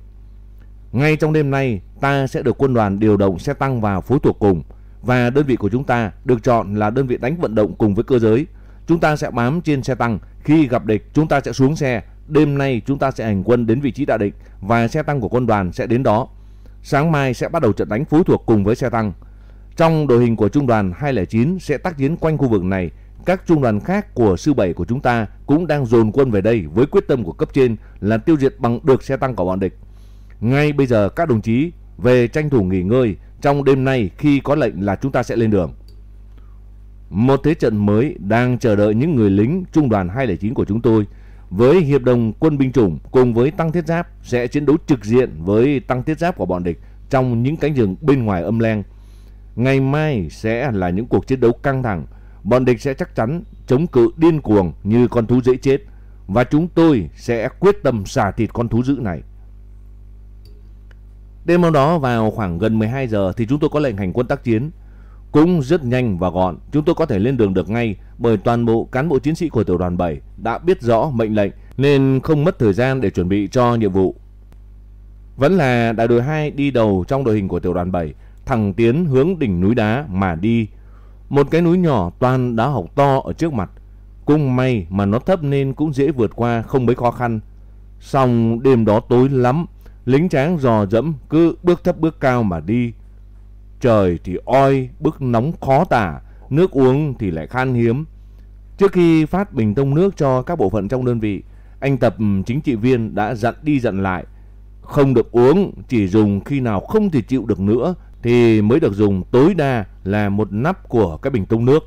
Ngay trong đêm nay, ta sẽ được quân đoàn điều động xe tăng vào phối thuộc cùng và đơn vị của chúng ta được chọn là đơn vị đánh vận động cùng với cơ giới. Chúng ta sẽ bám trên xe tăng, khi gặp địch chúng ta sẽ xuống xe. Đêm nay chúng ta sẽ hành quân đến vị trí đã định và xe tăng của quân đoàn sẽ đến đó. Sáng mai sẽ bắt đầu trận đánh phối thuộc cùng với xe tăng. Trong đội hình của trung đoàn 209 sẽ tác chiến quanh khu vực này. Các trung đoàn khác của sư 7 của chúng ta cũng đang dồn quân về đây với quyết tâm của cấp trên là tiêu diệt bằng được xe tăng của bọn địch. Ngay bây giờ, các đồng chí về tranh thủ nghỉ ngơi trong đêm nay khi có lệnh là chúng ta sẽ lên đường. Một thế trận mới đang chờ đợi những người lính trung đoàn 209 của chúng tôi với hiệp đồng quân binh chủng cùng với tăng thiết giáp sẽ chiến đấu trực diện với tăng thiết giáp của bọn địch trong những cánh rừng bên ngoài âm len. Ngày mai sẽ là những cuộc chiến đấu căng thẳng. Bọn địch sẽ chắc chắn chống cự điên cuồng như con thú dễ chết và chúng tôi sẽ quyết tâm xả thịt con thú dữ này. Đêm hôm đó vào khoảng gần 12 giờ thì chúng tôi có lệnh hành quân tác chiến. Cũng rất nhanh và gọn, chúng tôi có thể lên đường được ngay bởi toàn bộ cán bộ chiến sĩ của tiểu đoàn 7 đã biết rõ mệnh lệnh nên không mất thời gian để chuẩn bị cho nhiệm vụ. Vẫn là đại đội 2 đi đầu trong đội hình của tiểu đoàn 7, thẳng tiến hướng đỉnh núi đá mà đi. Một cái núi nhỏ toàn đá hộc to ở trước mặt. Cũng may mà nó thấp nên cũng dễ vượt qua không mấy khó khăn. Xong đêm đó tối lắm, Lính tráng dò dẫm cứ bước thấp bước cao mà đi. Trời thì oi, bức nóng khó tả, nước uống thì lại khan hiếm. Trước khi phát bình tông nước cho các bộ phận trong đơn vị, anh Tập ừ, chính trị viên đã dặn đi dặn lại. Không được uống, chỉ dùng khi nào không thể chịu được nữa thì mới được dùng tối đa là một nắp của cái bình tông nước.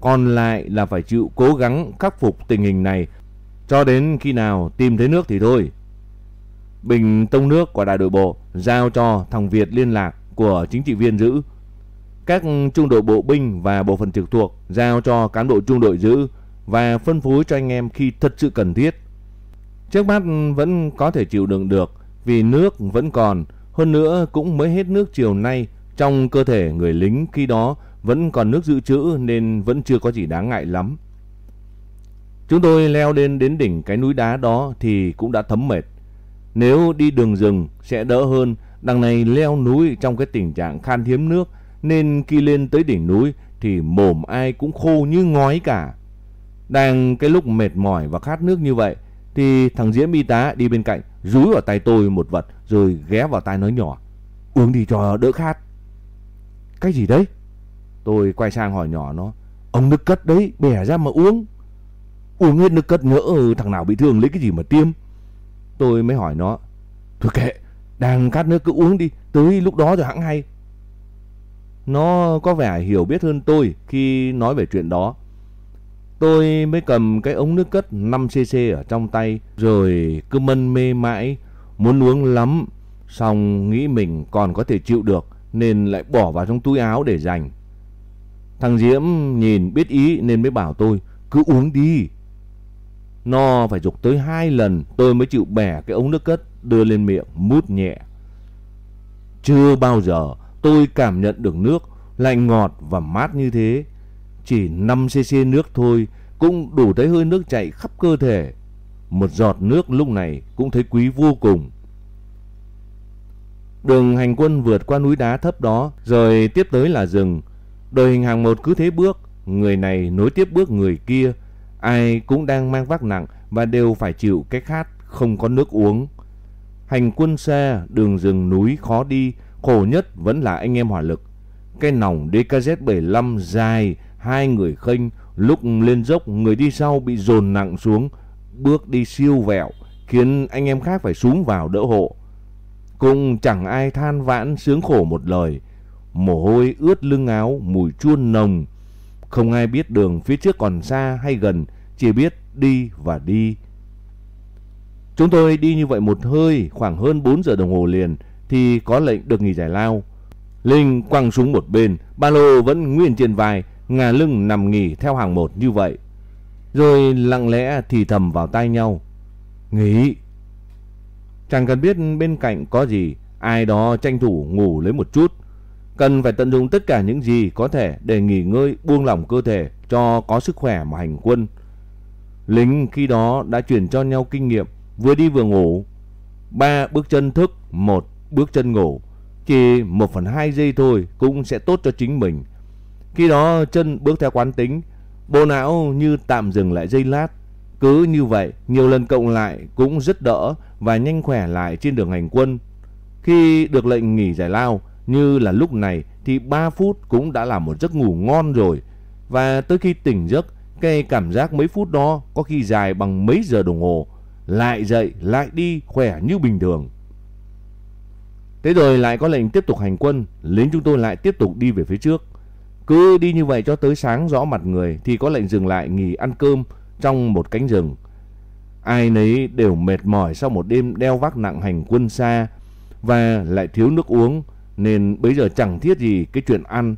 Còn lại là phải chịu cố gắng khắc phục tình hình này cho đến khi nào tìm thấy nước thì thôi bình tông nước của đại đội bộ giao cho thằng Việt liên lạc của chính trị viên giữ. Các trung đội bộ binh và bộ phận trực thuộc giao cho cán bộ trung đội giữ và phân phối cho anh em khi thật sự cần thiết. Trước mắt vẫn có thể chịu đựng được vì nước vẫn còn, hơn nữa cũng mới hết nước chiều nay, trong cơ thể người lính khi đó vẫn còn nước dự trữ nên vẫn chưa có gì đáng ngại lắm. Chúng tôi leo lên đến đỉnh cái núi đá đó thì cũng đã thấm mệt. Nếu đi đường rừng sẽ đỡ hơn, đằng này leo núi trong cái tình trạng khan hiếm nước nên khi lên tới đỉnh núi thì mồm ai cũng khô như ngói cả. Đang cái lúc mệt mỏi và khát nước như vậy thì thằng Diễm y tá đi bên cạnh rúi vào tay tôi một vật rồi ghé vào tai nói nhỏ. Uống đi cho đỡ khát. Cái gì đấy? Tôi quay sang hỏi nhỏ nó. Ông nước cất đấy, bẻ ra mà uống. Uống hết nước cất nhỡ thằng nào bị thương lấy cái gì mà tiêm. Tôi mới hỏi nó. Thôi kệ, đang khát nước cứ uống đi, tới lúc đó rồi hãng hay. Nó có vẻ hiểu biết hơn tôi khi nói về chuyện đó. Tôi mới cầm cái ống nước cất 5cc ở trong tay rồi cứ mân mê mãi, muốn uống lắm, xong nghĩ mình còn có thể chịu được nên lại bỏ vào trong túi áo để dành. Thằng Diễm nhìn biết ý nên mới bảo tôi cứ uống đi. Nó phải dục tới hai lần tôi mới chịu bẻ cái ống nước cất đưa lên miệng mút nhẹ. Chưa bao giờ tôi cảm nhận được nước lại ngọt và mát như thế. Chỉ 5cc nước thôi cũng đủ thấy hơi nước chạy khắp cơ thể. Một giọt nước lúc này cũng thấy quý vô cùng. Đường hành quân vượt qua núi đá thấp đó rồi tiếp tới là rừng. Đội hình hàng một cứ thế bước, người này nối tiếp bước người kia. Ai cũng đang mang vác nặng và đều phải chịu cái khát không có nước uống. Hành quân xe, đường rừng núi khó đi, khổ nhất vẫn là anh em hỏa lực. Cái nòng DKZ-75 dài, hai người khênh, lúc lên dốc người đi sau bị dồn nặng xuống, bước đi siêu vẹo, khiến anh em khác phải xuống vào đỡ hộ. Cũng chẳng ai than vãn sướng khổ một lời, mồ hôi ướt lưng áo, mùi chuôn nồng. Không ai biết đường phía trước còn xa hay gần, chỉ biết đi và đi. Chúng tôi đi như vậy một hơi khoảng hơn 4 giờ đồng hồ liền thì có lệnh được nghỉ giải lao. Linh quăng súng một bên, ba lô vẫn nguyên trên vai, ngả lưng nằm nghỉ theo hàng một như vậy. Rồi lặng lẽ thì thầm vào tai nhau. Nghỉ. Chẳng cần biết bên cạnh có gì, ai đó tranh thủ ngủ lấy một chút. Cần phải tận dụng tất cả những gì có thể để nghỉ ngơi buông lỏng cơ thể cho có sức khỏe mà hành quân. Lính khi đó đã chuyển cho nhau kinh nghiệm vừa đi vừa ngủ. Ba bước chân thức, một bước chân ngủ. Chỉ một phần hai giây thôi cũng sẽ tốt cho chính mình. Khi đó chân bước theo quán tính, bộ não như tạm dừng lại giây lát. Cứ như vậy, nhiều lần cộng lại cũng rất đỡ và nhanh khỏe lại trên đường hành quân. Khi được lệnh nghỉ giải lao, như là lúc này thì 3 phút cũng đã là một giấc ngủ ngon rồi. Và tới khi tỉnh giấc, cái cảm giác mấy phút đó có khi dài bằng mấy giờ đồng hồ. Lại dậy, lại đi, khỏe như bình thường. Thế rồi lại có lệnh tiếp tục hành quân, lính chúng tôi lại tiếp tục đi về phía trước. Cứ đi như vậy cho tới sáng rõ mặt người thì có lệnh dừng lại nghỉ ăn cơm trong một cánh rừng. Ai nấy đều mệt mỏi sau một đêm đeo vác nặng hành quân xa và lại thiếu nước uống, nên bây giờ chẳng thiết gì cái chuyện ăn.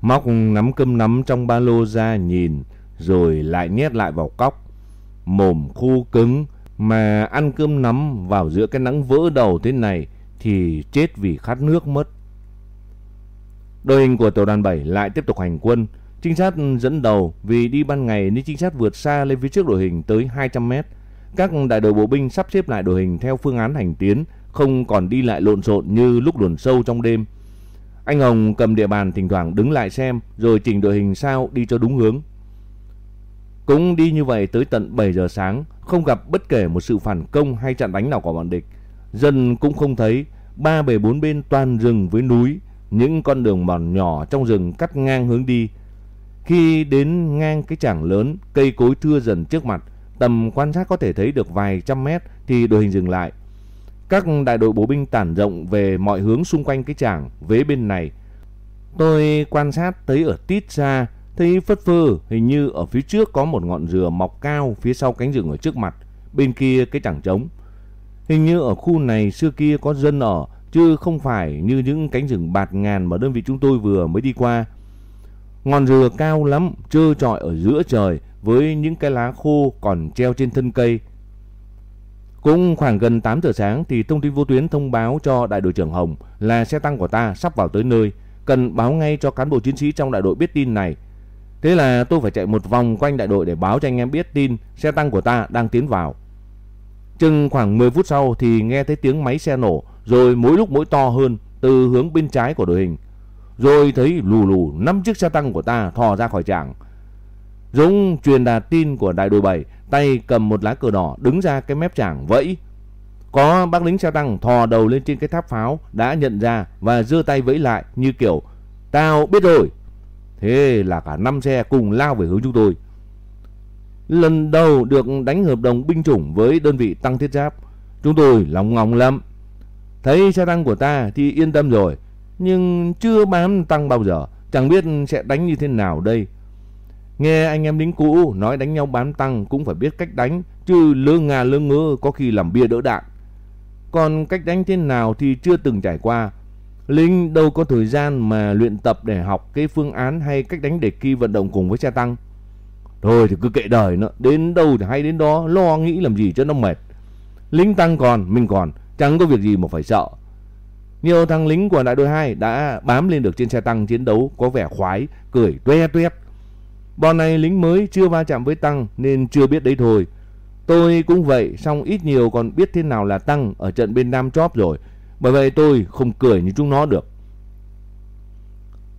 Móc nắm cơm nắm trong ba lô ra nhìn, rồi lại nhét lại vào cốc. Mồm khô cứng, mà ăn cơm nắm vào giữa cái nắng vỡ đầu thế này thì chết vì khát nước mất. Đội hình của tiểu đoàn 7 lại tiếp tục hành quân. Trinh sát dẫn đầu vì đi ban ngày nên trinh sát vượt xa lên phía trước đội hình tới 200 mét. Các đại đội bộ binh sắp xếp lại đội hình theo phương án hành tiến, không còn đi lại lộn xộn như lúc luồn sâu trong đêm. Anh Hồng cầm địa bàn thỉnh thoảng đứng lại xem rồi chỉnh đội hình sao đi cho đúng hướng. Cũng đi như vậy tới tận 7 giờ sáng, không gặp bất kể một sự phản công hay chặn đánh nào của bọn địch. Dân cũng không thấy, ba bề bốn bên toàn rừng với núi, những con đường mòn nhỏ trong rừng cắt ngang hướng đi. Khi đến ngang cái trảng lớn, cây cối thưa dần trước mặt, tầm quan sát có thể thấy được vài trăm mét thì đội hình dừng lại. Các đại đội bộ binh tản rộng về mọi hướng xung quanh cái trảng vế bên này. Tôi quan sát thấy ở tít xa, thấy phất phơ hình như ở phía trước có một ngọn dừa mọc cao phía sau cánh rừng ở trước mặt, bên kia cái trảng trống. Hình như ở khu này xưa kia có dân ở chứ không phải như những cánh rừng bạt ngàn mà đơn vị chúng tôi vừa mới đi qua. Ngọn dừa cao lắm, trơ trọi ở giữa trời với những cái lá khô còn treo trên thân cây. Cũng khoảng gần 8 giờ sáng thì thông tin vô tuyến thông báo cho đại đội trưởng Hồng là xe tăng của ta sắp vào tới nơi, cần báo ngay cho cán bộ chiến sĩ trong đại đội biết tin này. Thế là tôi phải chạy một vòng quanh đại đội để báo cho anh em biết tin xe tăng của ta đang tiến vào. Chừng khoảng 10 phút sau thì nghe thấy tiếng máy xe nổ rồi mỗi lúc mỗi to hơn từ hướng bên trái của đội hình. Rồi thấy lù lù năm chiếc xe tăng của ta thò ra khỏi trảng. Dũng truyền đạt tin của đại đội 7, tay cầm một lá cờ đỏ đứng ra cái mép trảng vẫy. Có bác lính xe tăng thò đầu lên trên cái tháp pháo đã nhận ra và giơ tay vẫy lại như kiểu Tao biết rồi. Thế là cả năm xe cùng lao về hướng chúng tôi. Lần đầu được đánh hợp đồng binh chủng với đơn vị tăng thiết giáp, chúng tôi lòng ngòng lắm. Thấy xe tăng của ta thì yên tâm rồi, nhưng chưa bám tăng bao giờ, chẳng biết sẽ đánh như thế nào đây. Nghe anh em lính cũ nói đánh nhau bám tăng cũng phải biết cách đánh, chứ lơ ngà lơ ngơ có khi làm bia đỡ đạn. Còn cách đánh thế nào thì chưa từng trải qua. Linh đâu có thời gian mà luyện tập để học cái phương án hay cách đánh để khi vận động cùng với xe tăng. Thôi thì cứ kệ đời nữa, đến đâu thì hay đến đó, lo nghĩ làm gì cho nó mệt. Lính tăng còn, mình còn, chẳng có việc gì mà phải sợ. Nhiều thằng lính của đại đội 2 đã bám lên được trên xe tăng chiến đấu có vẻ khoái, cười toe toét. Bọn này lính mới chưa va chạm với tăng nên chưa biết đấy thôi. Tôi cũng vậy, song ít nhiều còn biết thế nào là tăng ở trận bên Nam Chóp rồi. Bởi vậy tôi không cười như chúng nó được.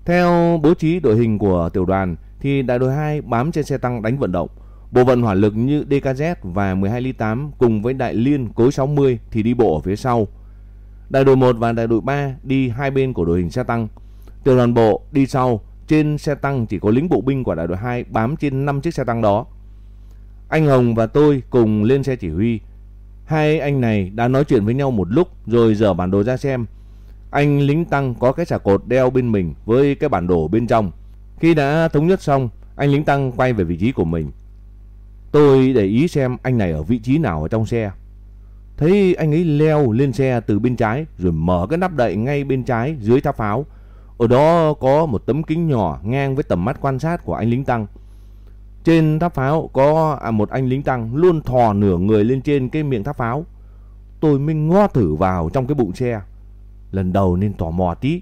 Theo bố trí đội hình của tiểu đoàn thì đại đội 2 bám trên xe tăng đánh vận động. Bộ phận hỏa lực như DKZ và 12 ly 8 cùng với đại liên cối 60 thì đi bộ ở phía sau. Đại đội 1 và đại đội 3 đi hai bên của đội hình xe tăng. Tiểu đoàn bộ đi sau, trên xe tăng chỉ có lính bộ binh của đại đội 2 bám trên 5 chiếc xe tăng đó. Anh Hồng và tôi cùng lên xe chỉ huy. Hai anh này đã nói chuyện với nhau một lúc rồi dở bản đồ ra xem. Anh lính tăng có cái xà cột đeo bên mình với cái bản đồ bên trong. Khi đã thống nhất xong, anh lính tăng quay về vị trí của mình. Tôi để ý xem anh này ở vị trí nào ở trong xe. Thấy anh ấy leo lên xe từ bên trái, rồi mở cái nắp đậy ngay bên trái dưới tháp pháo. Ở đó có một tấm kính nhỏ ngang với tầm mắt quan sát của anh lính tăng. Trên tháp pháo có à, một anh lính tăng luôn thò nửa người lên trên cái miệng tháp pháo. Tôi mới ngó thử vào trong cái bụng xe. Lần đầu nên tò mò tí.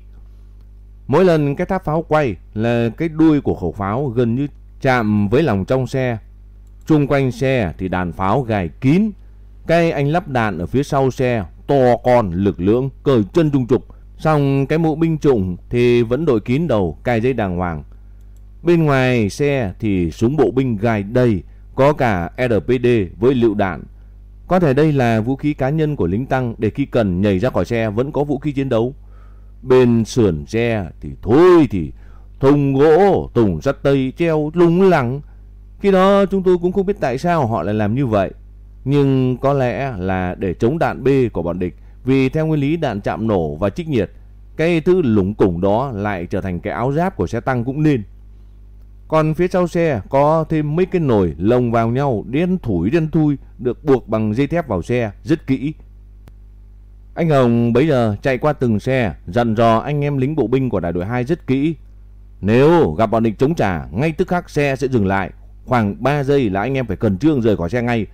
Mỗi lần cái tháp pháo quay là cái đuôi của khẩu pháo gần như chạm với lòng trong xe. Trung quanh xe thì đàn pháo gài kín. Cái anh lắp đạn ở phía sau xe to con lực lượng cởi chân trung trục. Xong cái mũ binh chủng thì vẫn đội kín đầu cài dây đàng hoàng. Bên ngoài xe thì súng bộ binh gài đầy, có cả RPD với lựu đạn. Có thể đây là vũ khí cá nhân của lính tăng để khi cần nhảy ra khỏi xe vẫn có vũ khí chiến đấu. Bên sườn xe thì thôi thì thùng gỗ, thùng sắt tây treo lúng lẳng. Khi đó chúng tôi cũng không biết tại sao họ lại làm như vậy. Nhưng có lẽ là để chống đạn B của bọn địch vì theo nguyên lý đạn chạm nổ và trích nhiệt, cái thứ lủng củng đó lại trở thành cái áo giáp của xe tăng cũng nên. Còn phía sau xe có thêm mấy cái nồi lồng vào nhau đen thủi đen thui được buộc bằng dây thép vào xe rất kỹ. Anh Hồng bấy giờ chạy qua từng xe dặn dò anh em lính bộ binh của đại đội 2 rất kỹ. Nếu gặp bọn địch chống trả, ngay tức khắc xe sẽ dừng lại. Khoảng 3 giây là anh em phải cần trương rời khỏi xe ngay.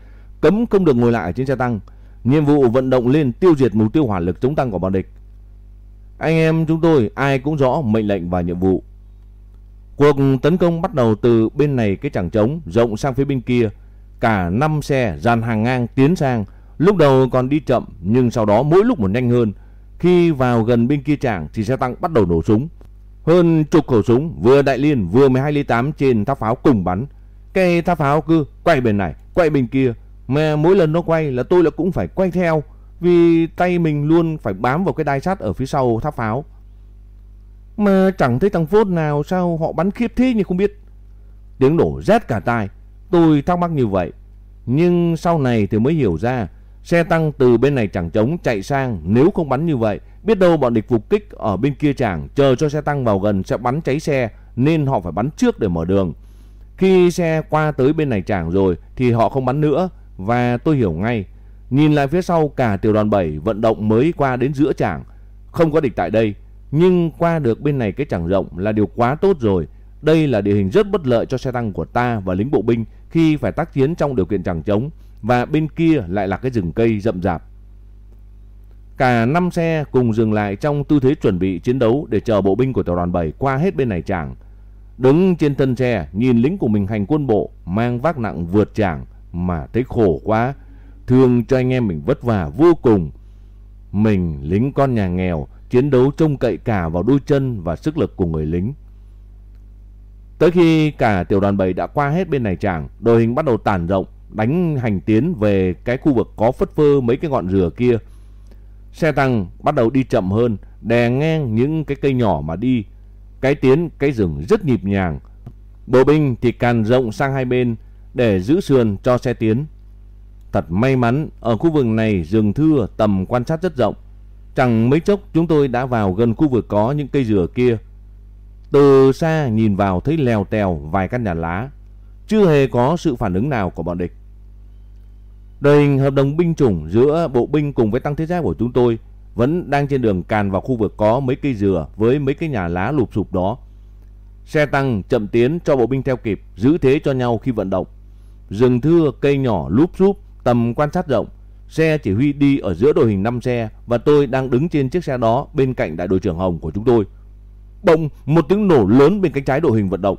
Cấm không được ngồi lại trên xe tăng. Nhiệm vụ vận động lên tiêu diệt mục tiêu hỏa lực chống tăng của bọn địch. Anh em chúng tôi ai cũng rõ mệnh lệnh và nhiệm vụ. Cuộc tấn công bắt đầu từ bên này cái chẳng trống, rộng sang phía bên kia. Cả 5 xe dàn hàng ngang tiến sang. Lúc đầu còn đi chậm, nhưng sau đó mỗi lúc một nhanh hơn. Khi vào gần bên kia trảng thì xe tăng bắt đầu nổ súng. Hơn chục khẩu súng, vừa đại liên, vừa 12 ly 8 trên tháp pháo cùng bắn. Cái tháp pháo cứ quay bên này, quay bên kia. Mà mỗi lần nó quay là tôi là cũng phải quay theo. Vì tay mình luôn phải bám vào cái đai sắt ở phía sau tháp pháo. Mà chẳng thấy thằng Phốt nào sao họ bắn khiếp thế như không biết. Tiếng nổ rét cả tai. Tôi thắc mắc như vậy. Nhưng sau này thì mới hiểu ra. Xe tăng từ bên này chẳng trống chạy sang. Nếu không bắn như vậy. Biết đâu bọn địch phục kích ở bên kia chẳng. Chờ cho xe tăng vào gần sẽ bắn cháy xe. Nên họ phải bắn trước để mở đường. Khi xe qua tới bên này chảng rồi. Thì họ không bắn nữa. Và tôi hiểu ngay. Nhìn lại phía sau cả tiểu đoàn 7 vận động mới qua đến giữa chảng. Không có địch tại đây. Nhưng qua được bên này cái chảng rộng là điều quá tốt rồi. Đây là địa hình rất bất lợi cho xe tăng của ta và lính bộ binh khi phải tác chiến trong điều kiện chẳng trống. và bên kia lại là cái rừng cây rậm rạp. Cả năm xe cùng dừng lại trong tư thế chuẩn bị chiến đấu để chờ bộ binh của tiểu đoàn 7 qua hết bên này trảng. Đứng trên thân xe nhìn lính của mình hành quân bộ mang vác nặng vượt chảng mà thấy khổ quá. Thương cho anh em mình vất vả vô cùng. Mình lính con nhà nghèo chiến đấu trông cậy cả vào đôi chân và sức lực của người lính. Tới khi cả tiểu đoàn 7 đã qua hết bên này chàng, đội hình bắt đầu tản rộng, đánh hành tiến về cái khu vực có phất phơ mấy cái ngọn dừa kia. Xe tăng bắt đầu đi chậm hơn, đè ngang những cái cây nhỏ mà đi. Cái tiến, cái rừng rất nhịp nhàng. Bộ binh thì càn rộng sang hai bên để giữ sườn cho xe tiến. Thật may mắn, ở khu vực này rừng thưa tầm quan sát rất rộng. Chẳng mấy chốc chúng tôi đã vào gần khu vực có những cây dừa kia. Từ xa nhìn vào thấy lèo tèo vài căn nhà lá. Chưa hề có sự phản ứng nào của bọn địch. Đội hình hợp đồng binh chủng giữa bộ binh cùng với tăng thế giác của chúng tôi vẫn đang trên đường càn vào khu vực có mấy cây dừa với mấy cái nhà lá lụp sụp đó. Xe tăng chậm tiến cho bộ binh theo kịp, giữ thế cho nhau khi vận động. Rừng thưa, cây nhỏ lúp xúp, tầm quan sát rộng. Xe chỉ huy đi ở giữa đội hình 5 xe và tôi đang đứng trên chiếc xe đó bên cạnh đại đội trưởng Hồng của chúng tôi. Bỗng một tiếng nổ lớn bên cánh trái đội hình vận động.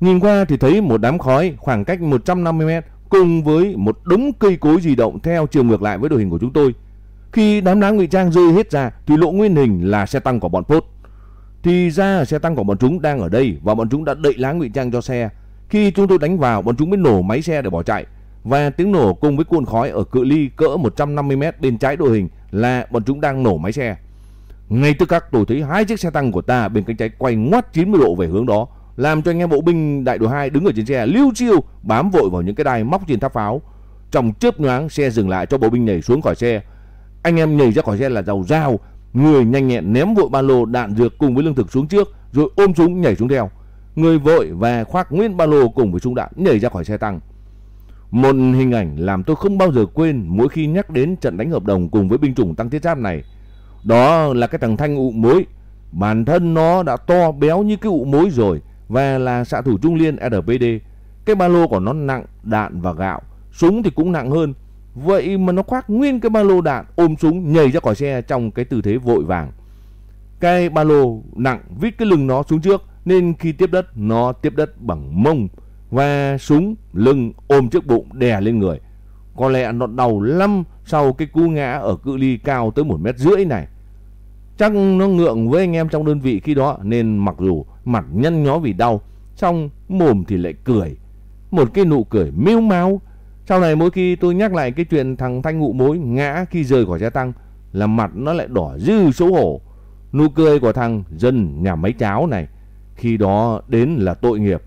Nhìn qua thì thấy một đám khói khoảng cách 150 mét cùng với một đống cây cối di động theo chiều ngược lại với đội hình của chúng tôi. Khi đám đá ngụy trang rơi hết ra thì lộ nguyên hình là xe tăng của bọn Pốt. Thì ra xe tăng của bọn chúng đang ở đây và bọn chúng đã đậy lá ngụy trang cho xe. Khi chúng tôi đánh vào, bọn chúng mới nổ máy xe để bỏ chạy. Và tiếng nổ cùng với cuộn khói ở cự ly cỡ 150m bên trái đội hình là bọn chúng đang nổ máy xe. Ngay tức khắc tôi thấy hai chiếc xe tăng của ta bên cánh trái quay ngoắt 90 độ về hướng đó, làm cho anh em bộ binh đại đội 2 đứng ở trên xe lưu chiêu bám vội vào những cái đai móc trên tháp pháo. Trong chớp nhoáng xe dừng lại cho bộ binh nhảy xuống khỏi xe. Anh em nhảy ra khỏi xe là giàu dao, người nhanh nhẹn ném vội ba lô đạn dược cùng với lương thực xuống trước rồi ôm súng nhảy xuống theo. Người vội và khoác nguyên ba lô cùng với súng đạn nhảy ra khỏi xe tăng. Một hình ảnh làm tôi không bao giờ quên mỗi khi nhắc đến trận đánh hợp đồng cùng với binh chủng tăng thiết giáp này. Đó là cái thằng Thanh ụ mối. Bản thân nó đã to béo như cái ụ mối rồi và là xạ thủ trung liên RPD. Cái ba lô của nó nặng đạn và gạo, súng thì cũng nặng hơn. Vậy mà nó khoác nguyên cái ba lô đạn ôm súng nhảy ra khỏi xe trong cái tư thế vội vàng. Cái ba lô nặng vít cái lưng nó xuống trước nên khi tiếp đất nó tiếp đất bằng mông và súng lưng ôm trước bụng đè lên người. Có lẽ nó đau lắm sau cái cú ngã ở cự ly cao tới một mét rưỡi này. Chắc nó ngượng với anh em trong đơn vị khi đó nên mặc dù mặt nhăn nhó vì đau, xong mồm thì lại cười. Một cái nụ cười miêu máu. Sau này mỗi khi tôi nhắc lại cái chuyện thằng Thanh ngụ mối ngã khi rời khỏi xe tăng là mặt nó lại đỏ dư xấu hổ. Nụ cười của thằng dân nhà máy cháo này khi đó đến là tội nghiệp.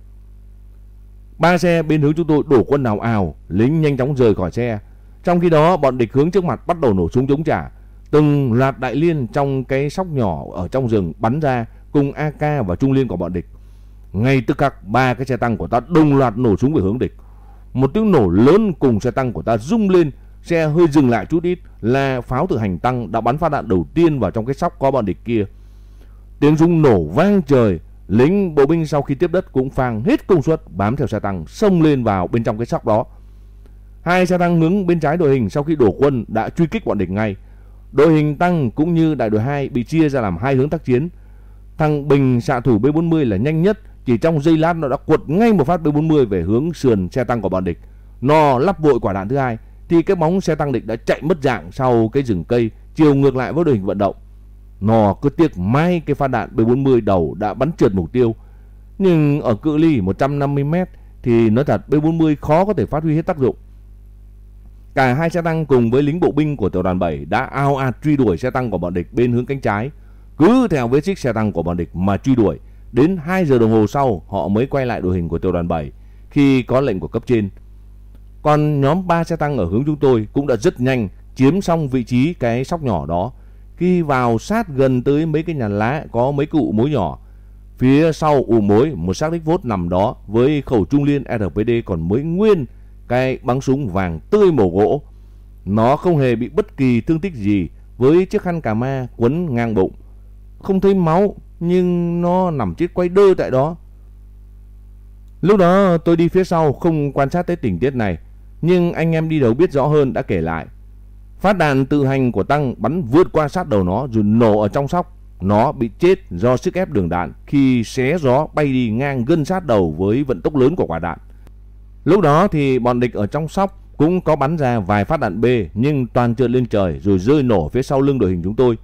Ba xe bên hướng chúng tôi đổ quân nào ào, lính nhanh chóng rời khỏi xe. Trong khi đó, bọn địch hướng trước mặt bắt đầu nổ súng chống trả. Từng loạt đại liên trong cái sóc nhỏ ở trong rừng bắn ra cùng AK và trung liên của bọn địch. Ngay tức khắc ba cái xe tăng của ta đồng loạt nổ súng về hướng địch. Một tiếng nổ lớn cùng xe tăng của ta rung lên, xe hơi dừng lại chút ít là pháo từ hành tăng đã bắn phát đạn đầu tiên vào trong cái sóc có bọn địch kia. Tiếng rung nổ vang trời, lính bộ binh sau khi tiếp đất cũng phang hết công suất bám theo xe tăng xông lên vào bên trong cái sóc đó. Hai xe tăng hướng bên trái đội hình sau khi đổ quân đã truy kích bọn địch ngay. Đội hình tăng cũng như đại đội 2 bị chia ra làm hai hướng tác chiến. Thằng Bình xạ thủ B40 là nhanh nhất, chỉ trong giây lát nó đã quật ngay một phát B40 về hướng sườn xe tăng của bọn địch. Nó lắp vội quả đạn thứ hai, thì cái bóng xe tăng địch đã chạy mất dạng sau cái rừng cây, chiều ngược lại với đội hình vận động. Nó cứ tiếc may cái phát đạn B40 đầu đã bắn trượt mục tiêu. Nhưng ở cự ly 150m thì nói thật B40 khó có thể phát huy hết tác dụng. Cả hai xe tăng cùng với lính bộ binh của tiểu đoàn 7 đã ao ạt truy đuổi xe tăng của bọn địch bên hướng cánh trái. Cứ theo vết xích xe tăng của bọn địch mà truy đuổi. Đến 2 giờ đồng hồ sau, họ mới quay lại đội hình của tiểu đoàn 7 khi có lệnh của cấp trên. Còn nhóm 3 xe tăng ở hướng chúng tôi cũng đã rất nhanh chiếm xong vị trí cái sóc nhỏ đó. Khi vào sát gần tới mấy cái nhà lá có mấy cụ mối nhỏ. Phía sau ủ mối, một xác đích vốt nằm đó với khẩu trung liên RPD còn mới nguyên cái bắn súng vàng tươi màu gỗ. Nó không hề bị bất kỳ thương tích gì với chiếc khăn cà ma quấn ngang bụng. Không thấy máu nhưng nó nằm chết quay đơ tại đó. Lúc đó tôi đi phía sau không quan sát tới tình tiết này. Nhưng anh em đi đầu biết rõ hơn đã kể lại. Phát đạn tự hành của Tăng bắn vượt qua sát đầu nó rồi nổ ở trong sóc. Nó bị chết do sức ép đường đạn khi xé gió bay đi ngang gân sát đầu với vận tốc lớn của quả đạn. Lúc đó thì bọn địch ở trong sóc cũng có bắn ra vài phát đạn B, nhưng toàn trượt lên trời rồi rơi nổ phía sau lưng đội hình chúng tôi.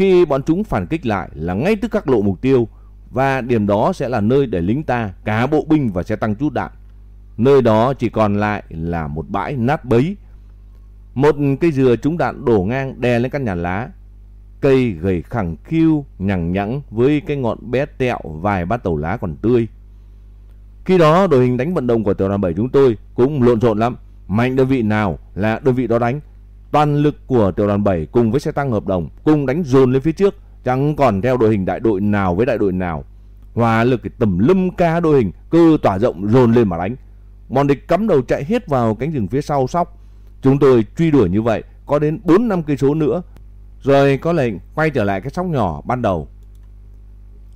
Khi bọn chúng phản kích lại là ngay tức các lộ mục tiêu và điểm đó sẽ là nơi để lính ta cả bộ binh và xe tăng chút đạn. Nơi đó chỉ còn lại là một bãi nát bấy. Một cây dừa trúng đạn đổ ngang đè lên căn nhà lá. Cây gầy khẳng khiu, nhằng nhẵng với cái ngọn bé tẹo vài bát tàu lá còn tươi. Khi đó đội hình đánh vận động của tiểu đoàn 7 chúng tôi cũng lộn xộn lắm. Mạnh đơn vị nào là đơn vị đó đánh. Toàn lực của tiểu đoàn 7 cùng với xe tăng hợp đồng cùng đánh dồn lên phía trước, chẳng còn theo đội hình đại đội nào với đại đội nào. Hòa lực cái tầm lâm ca đội hình cơ tỏa rộng dồn lên mà đánh. Bọn địch cắm đầu chạy hết vào cánh rừng phía sau sóc. Chúng tôi truy đuổi như vậy có đến 4 năm cây số nữa rồi có lệnh quay trở lại cái sóc nhỏ ban đầu.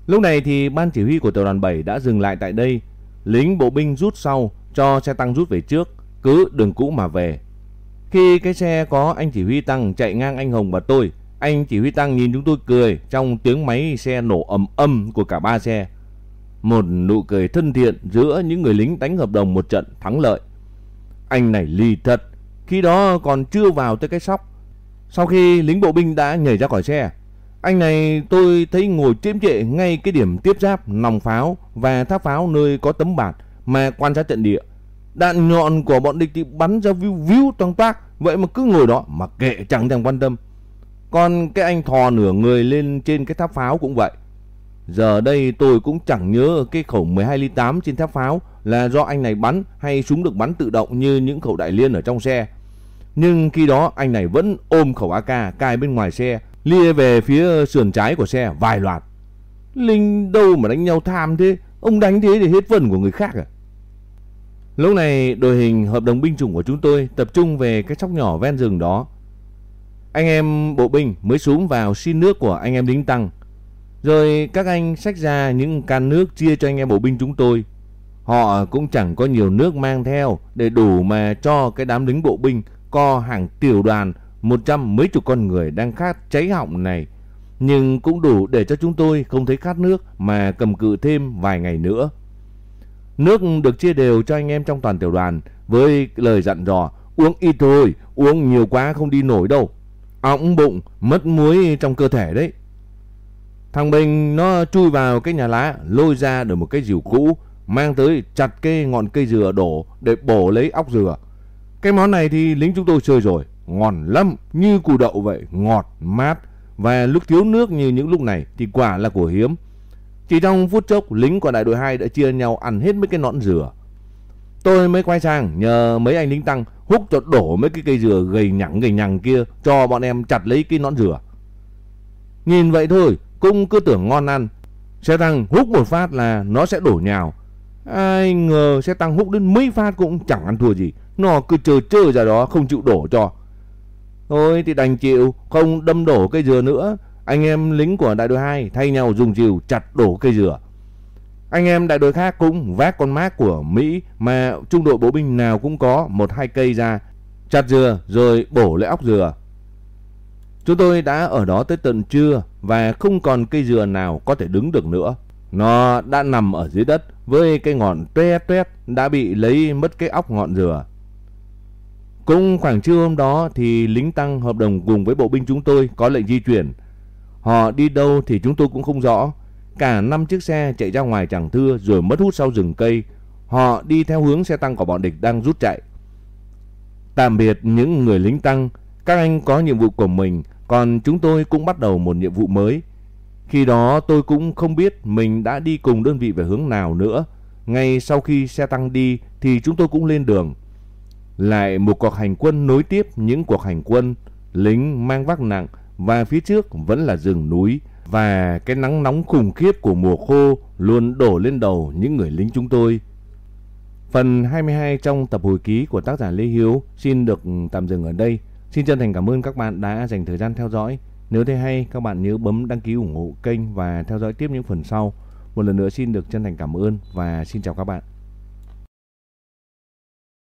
Lúc này thì ban chỉ huy của tiểu đoàn 7 đã dừng lại tại đây, lính bộ binh rút sau cho xe tăng rút về trước cứ đường cũ mà về. Khi cái xe có anh chỉ huy tăng chạy ngang anh Hồng và tôi, anh chỉ huy tăng nhìn chúng tôi cười trong tiếng máy xe nổ ầm ầm của cả ba xe. Một nụ cười thân thiện giữa những người lính đánh hợp đồng một trận thắng lợi. Anh này lì thật, khi đó còn chưa vào tới cái sóc. Sau khi lính bộ binh đã nhảy ra khỏi xe, anh này tôi thấy ngồi chiếm trệ ngay cái điểm tiếp giáp nòng pháo và tháp pháo nơi có tấm bạt mà quan sát trận địa. Đạn nhọn của bọn địch thì bắn ra view view toang toác. Vậy mà cứ ngồi đó mà kệ chẳng thèm quan tâm. Còn cái anh thò nửa người lên trên cái tháp pháo cũng vậy. Giờ đây tôi cũng chẳng nhớ cái khẩu 12 ly 8 trên tháp pháo là do anh này bắn hay súng được bắn tự động như những khẩu đại liên ở trong xe. Nhưng khi đó anh này vẫn ôm khẩu AK cài bên ngoài xe, lia về phía sườn trái của xe vài loạt. Linh đâu mà đánh nhau tham thế, ông đánh thế để hết phần của người khác à? Lúc này, đội hình hợp đồng binh chủng của chúng tôi tập trung về cái chóc nhỏ ven rừng đó. Anh em bộ binh mới xuống vào xin nước của anh em lính tăng. Rồi các anh xách ra những can nước chia cho anh em bộ binh chúng tôi. Họ cũng chẳng có nhiều nước mang theo để đủ mà cho cái đám lính bộ binh co hàng tiểu đoàn một trăm mấy chục con người đang khát cháy họng này. Nhưng cũng đủ để cho chúng tôi không thấy khát nước mà cầm cự thêm vài ngày nữa. Nước được chia đều cho anh em trong toàn tiểu đoàn với lời dặn dò uống ít thôi, uống nhiều quá không đi nổi đâu. Ọng bụng, mất muối trong cơ thể đấy. Thằng Bình nó chui vào cái nhà lá, lôi ra được một cái rìu cũ, mang tới chặt cái ngọn cây dừa đổ để bổ lấy óc dừa. Cái món này thì lính chúng tôi chơi rồi, ngon lắm, như củ đậu vậy, ngọt, mát. Và lúc thiếu nước như những lúc này thì quả là của hiếm. Chỉ trong phút chốc, lính của đại đội 2 đã chia nhau ăn hết mấy cái nọn dừa. Tôi mới quay sang nhờ mấy anh lính tăng húc cho đổ mấy cái cây dừa gầy nhẳng gầy nhằng kia cho bọn em chặt lấy cái nón dừa. Nhìn vậy thôi, cũng cứ tưởng ngon ăn. Xe tăng húc một phát là nó sẽ đổ nhào. Ai ngờ xe tăng húc đến mấy phát cũng chẳng ăn thua gì. Nó cứ chờ chờ ra đó không chịu đổ cho. Thôi thì đành chịu, không đâm đổ cây dừa nữa. Anh em lính của đại đội 2 thay nhau dùng rìu chặt đổ cây dừa. Anh em đại đội khác cũng vác con mác của Mỹ mà trung đội bộ binh nào cũng có một hai cây ra, chặt dừa rồi bổ lấy óc dừa. Chúng tôi đã ở đó tới tận trưa và không còn cây dừa nào có thể đứng được nữa. Nó đã nằm ở dưới đất với cái ngọn tuét tuét đã bị lấy mất cái óc ngọn dừa. Cũng khoảng trưa hôm đó thì lính tăng hợp đồng cùng với bộ binh chúng tôi có lệnh di chuyển Họ đi đâu thì chúng tôi cũng không rõ. Cả năm chiếc xe chạy ra ngoài chẳng thưa rồi mất hút sau rừng cây. Họ đi theo hướng xe tăng của bọn địch đang rút chạy. Tạm biệt những người lính tăng, các anh có nhiệm vụ của mình, còn chúng tôi cũng bắt đầu một nhiệm vụ mới. Khi đó tôi cũng không biết mình đã đi cùng đơn vị về hướng nào nữa. Ngay sau khi xe tăng đi thì chúng tôi cũng lên đường. Lại một cuộc hành quân nối tiếp những cuộc hành quân, lính mang vác nặng, và phía trước vẫn là rừng núi và cái nắng nóng khủng khiếp của mùa khô luôn đổ lên đầu những người lính chúng tôi. Phần 22 trong tập hồi ký của tác giả Lê Hiếu xin được tạm dừng ở đây. Xin chân thành cảm ơn các bạn đã dành thời gian theo dõi. Nếu thấy hay, các bạn nhớ bấm đăng ký ủng hộ kênh và theo dõi tiếp những phần sau. Một lần nữa xin được chân thành cảm ơn và xin chào các bạn.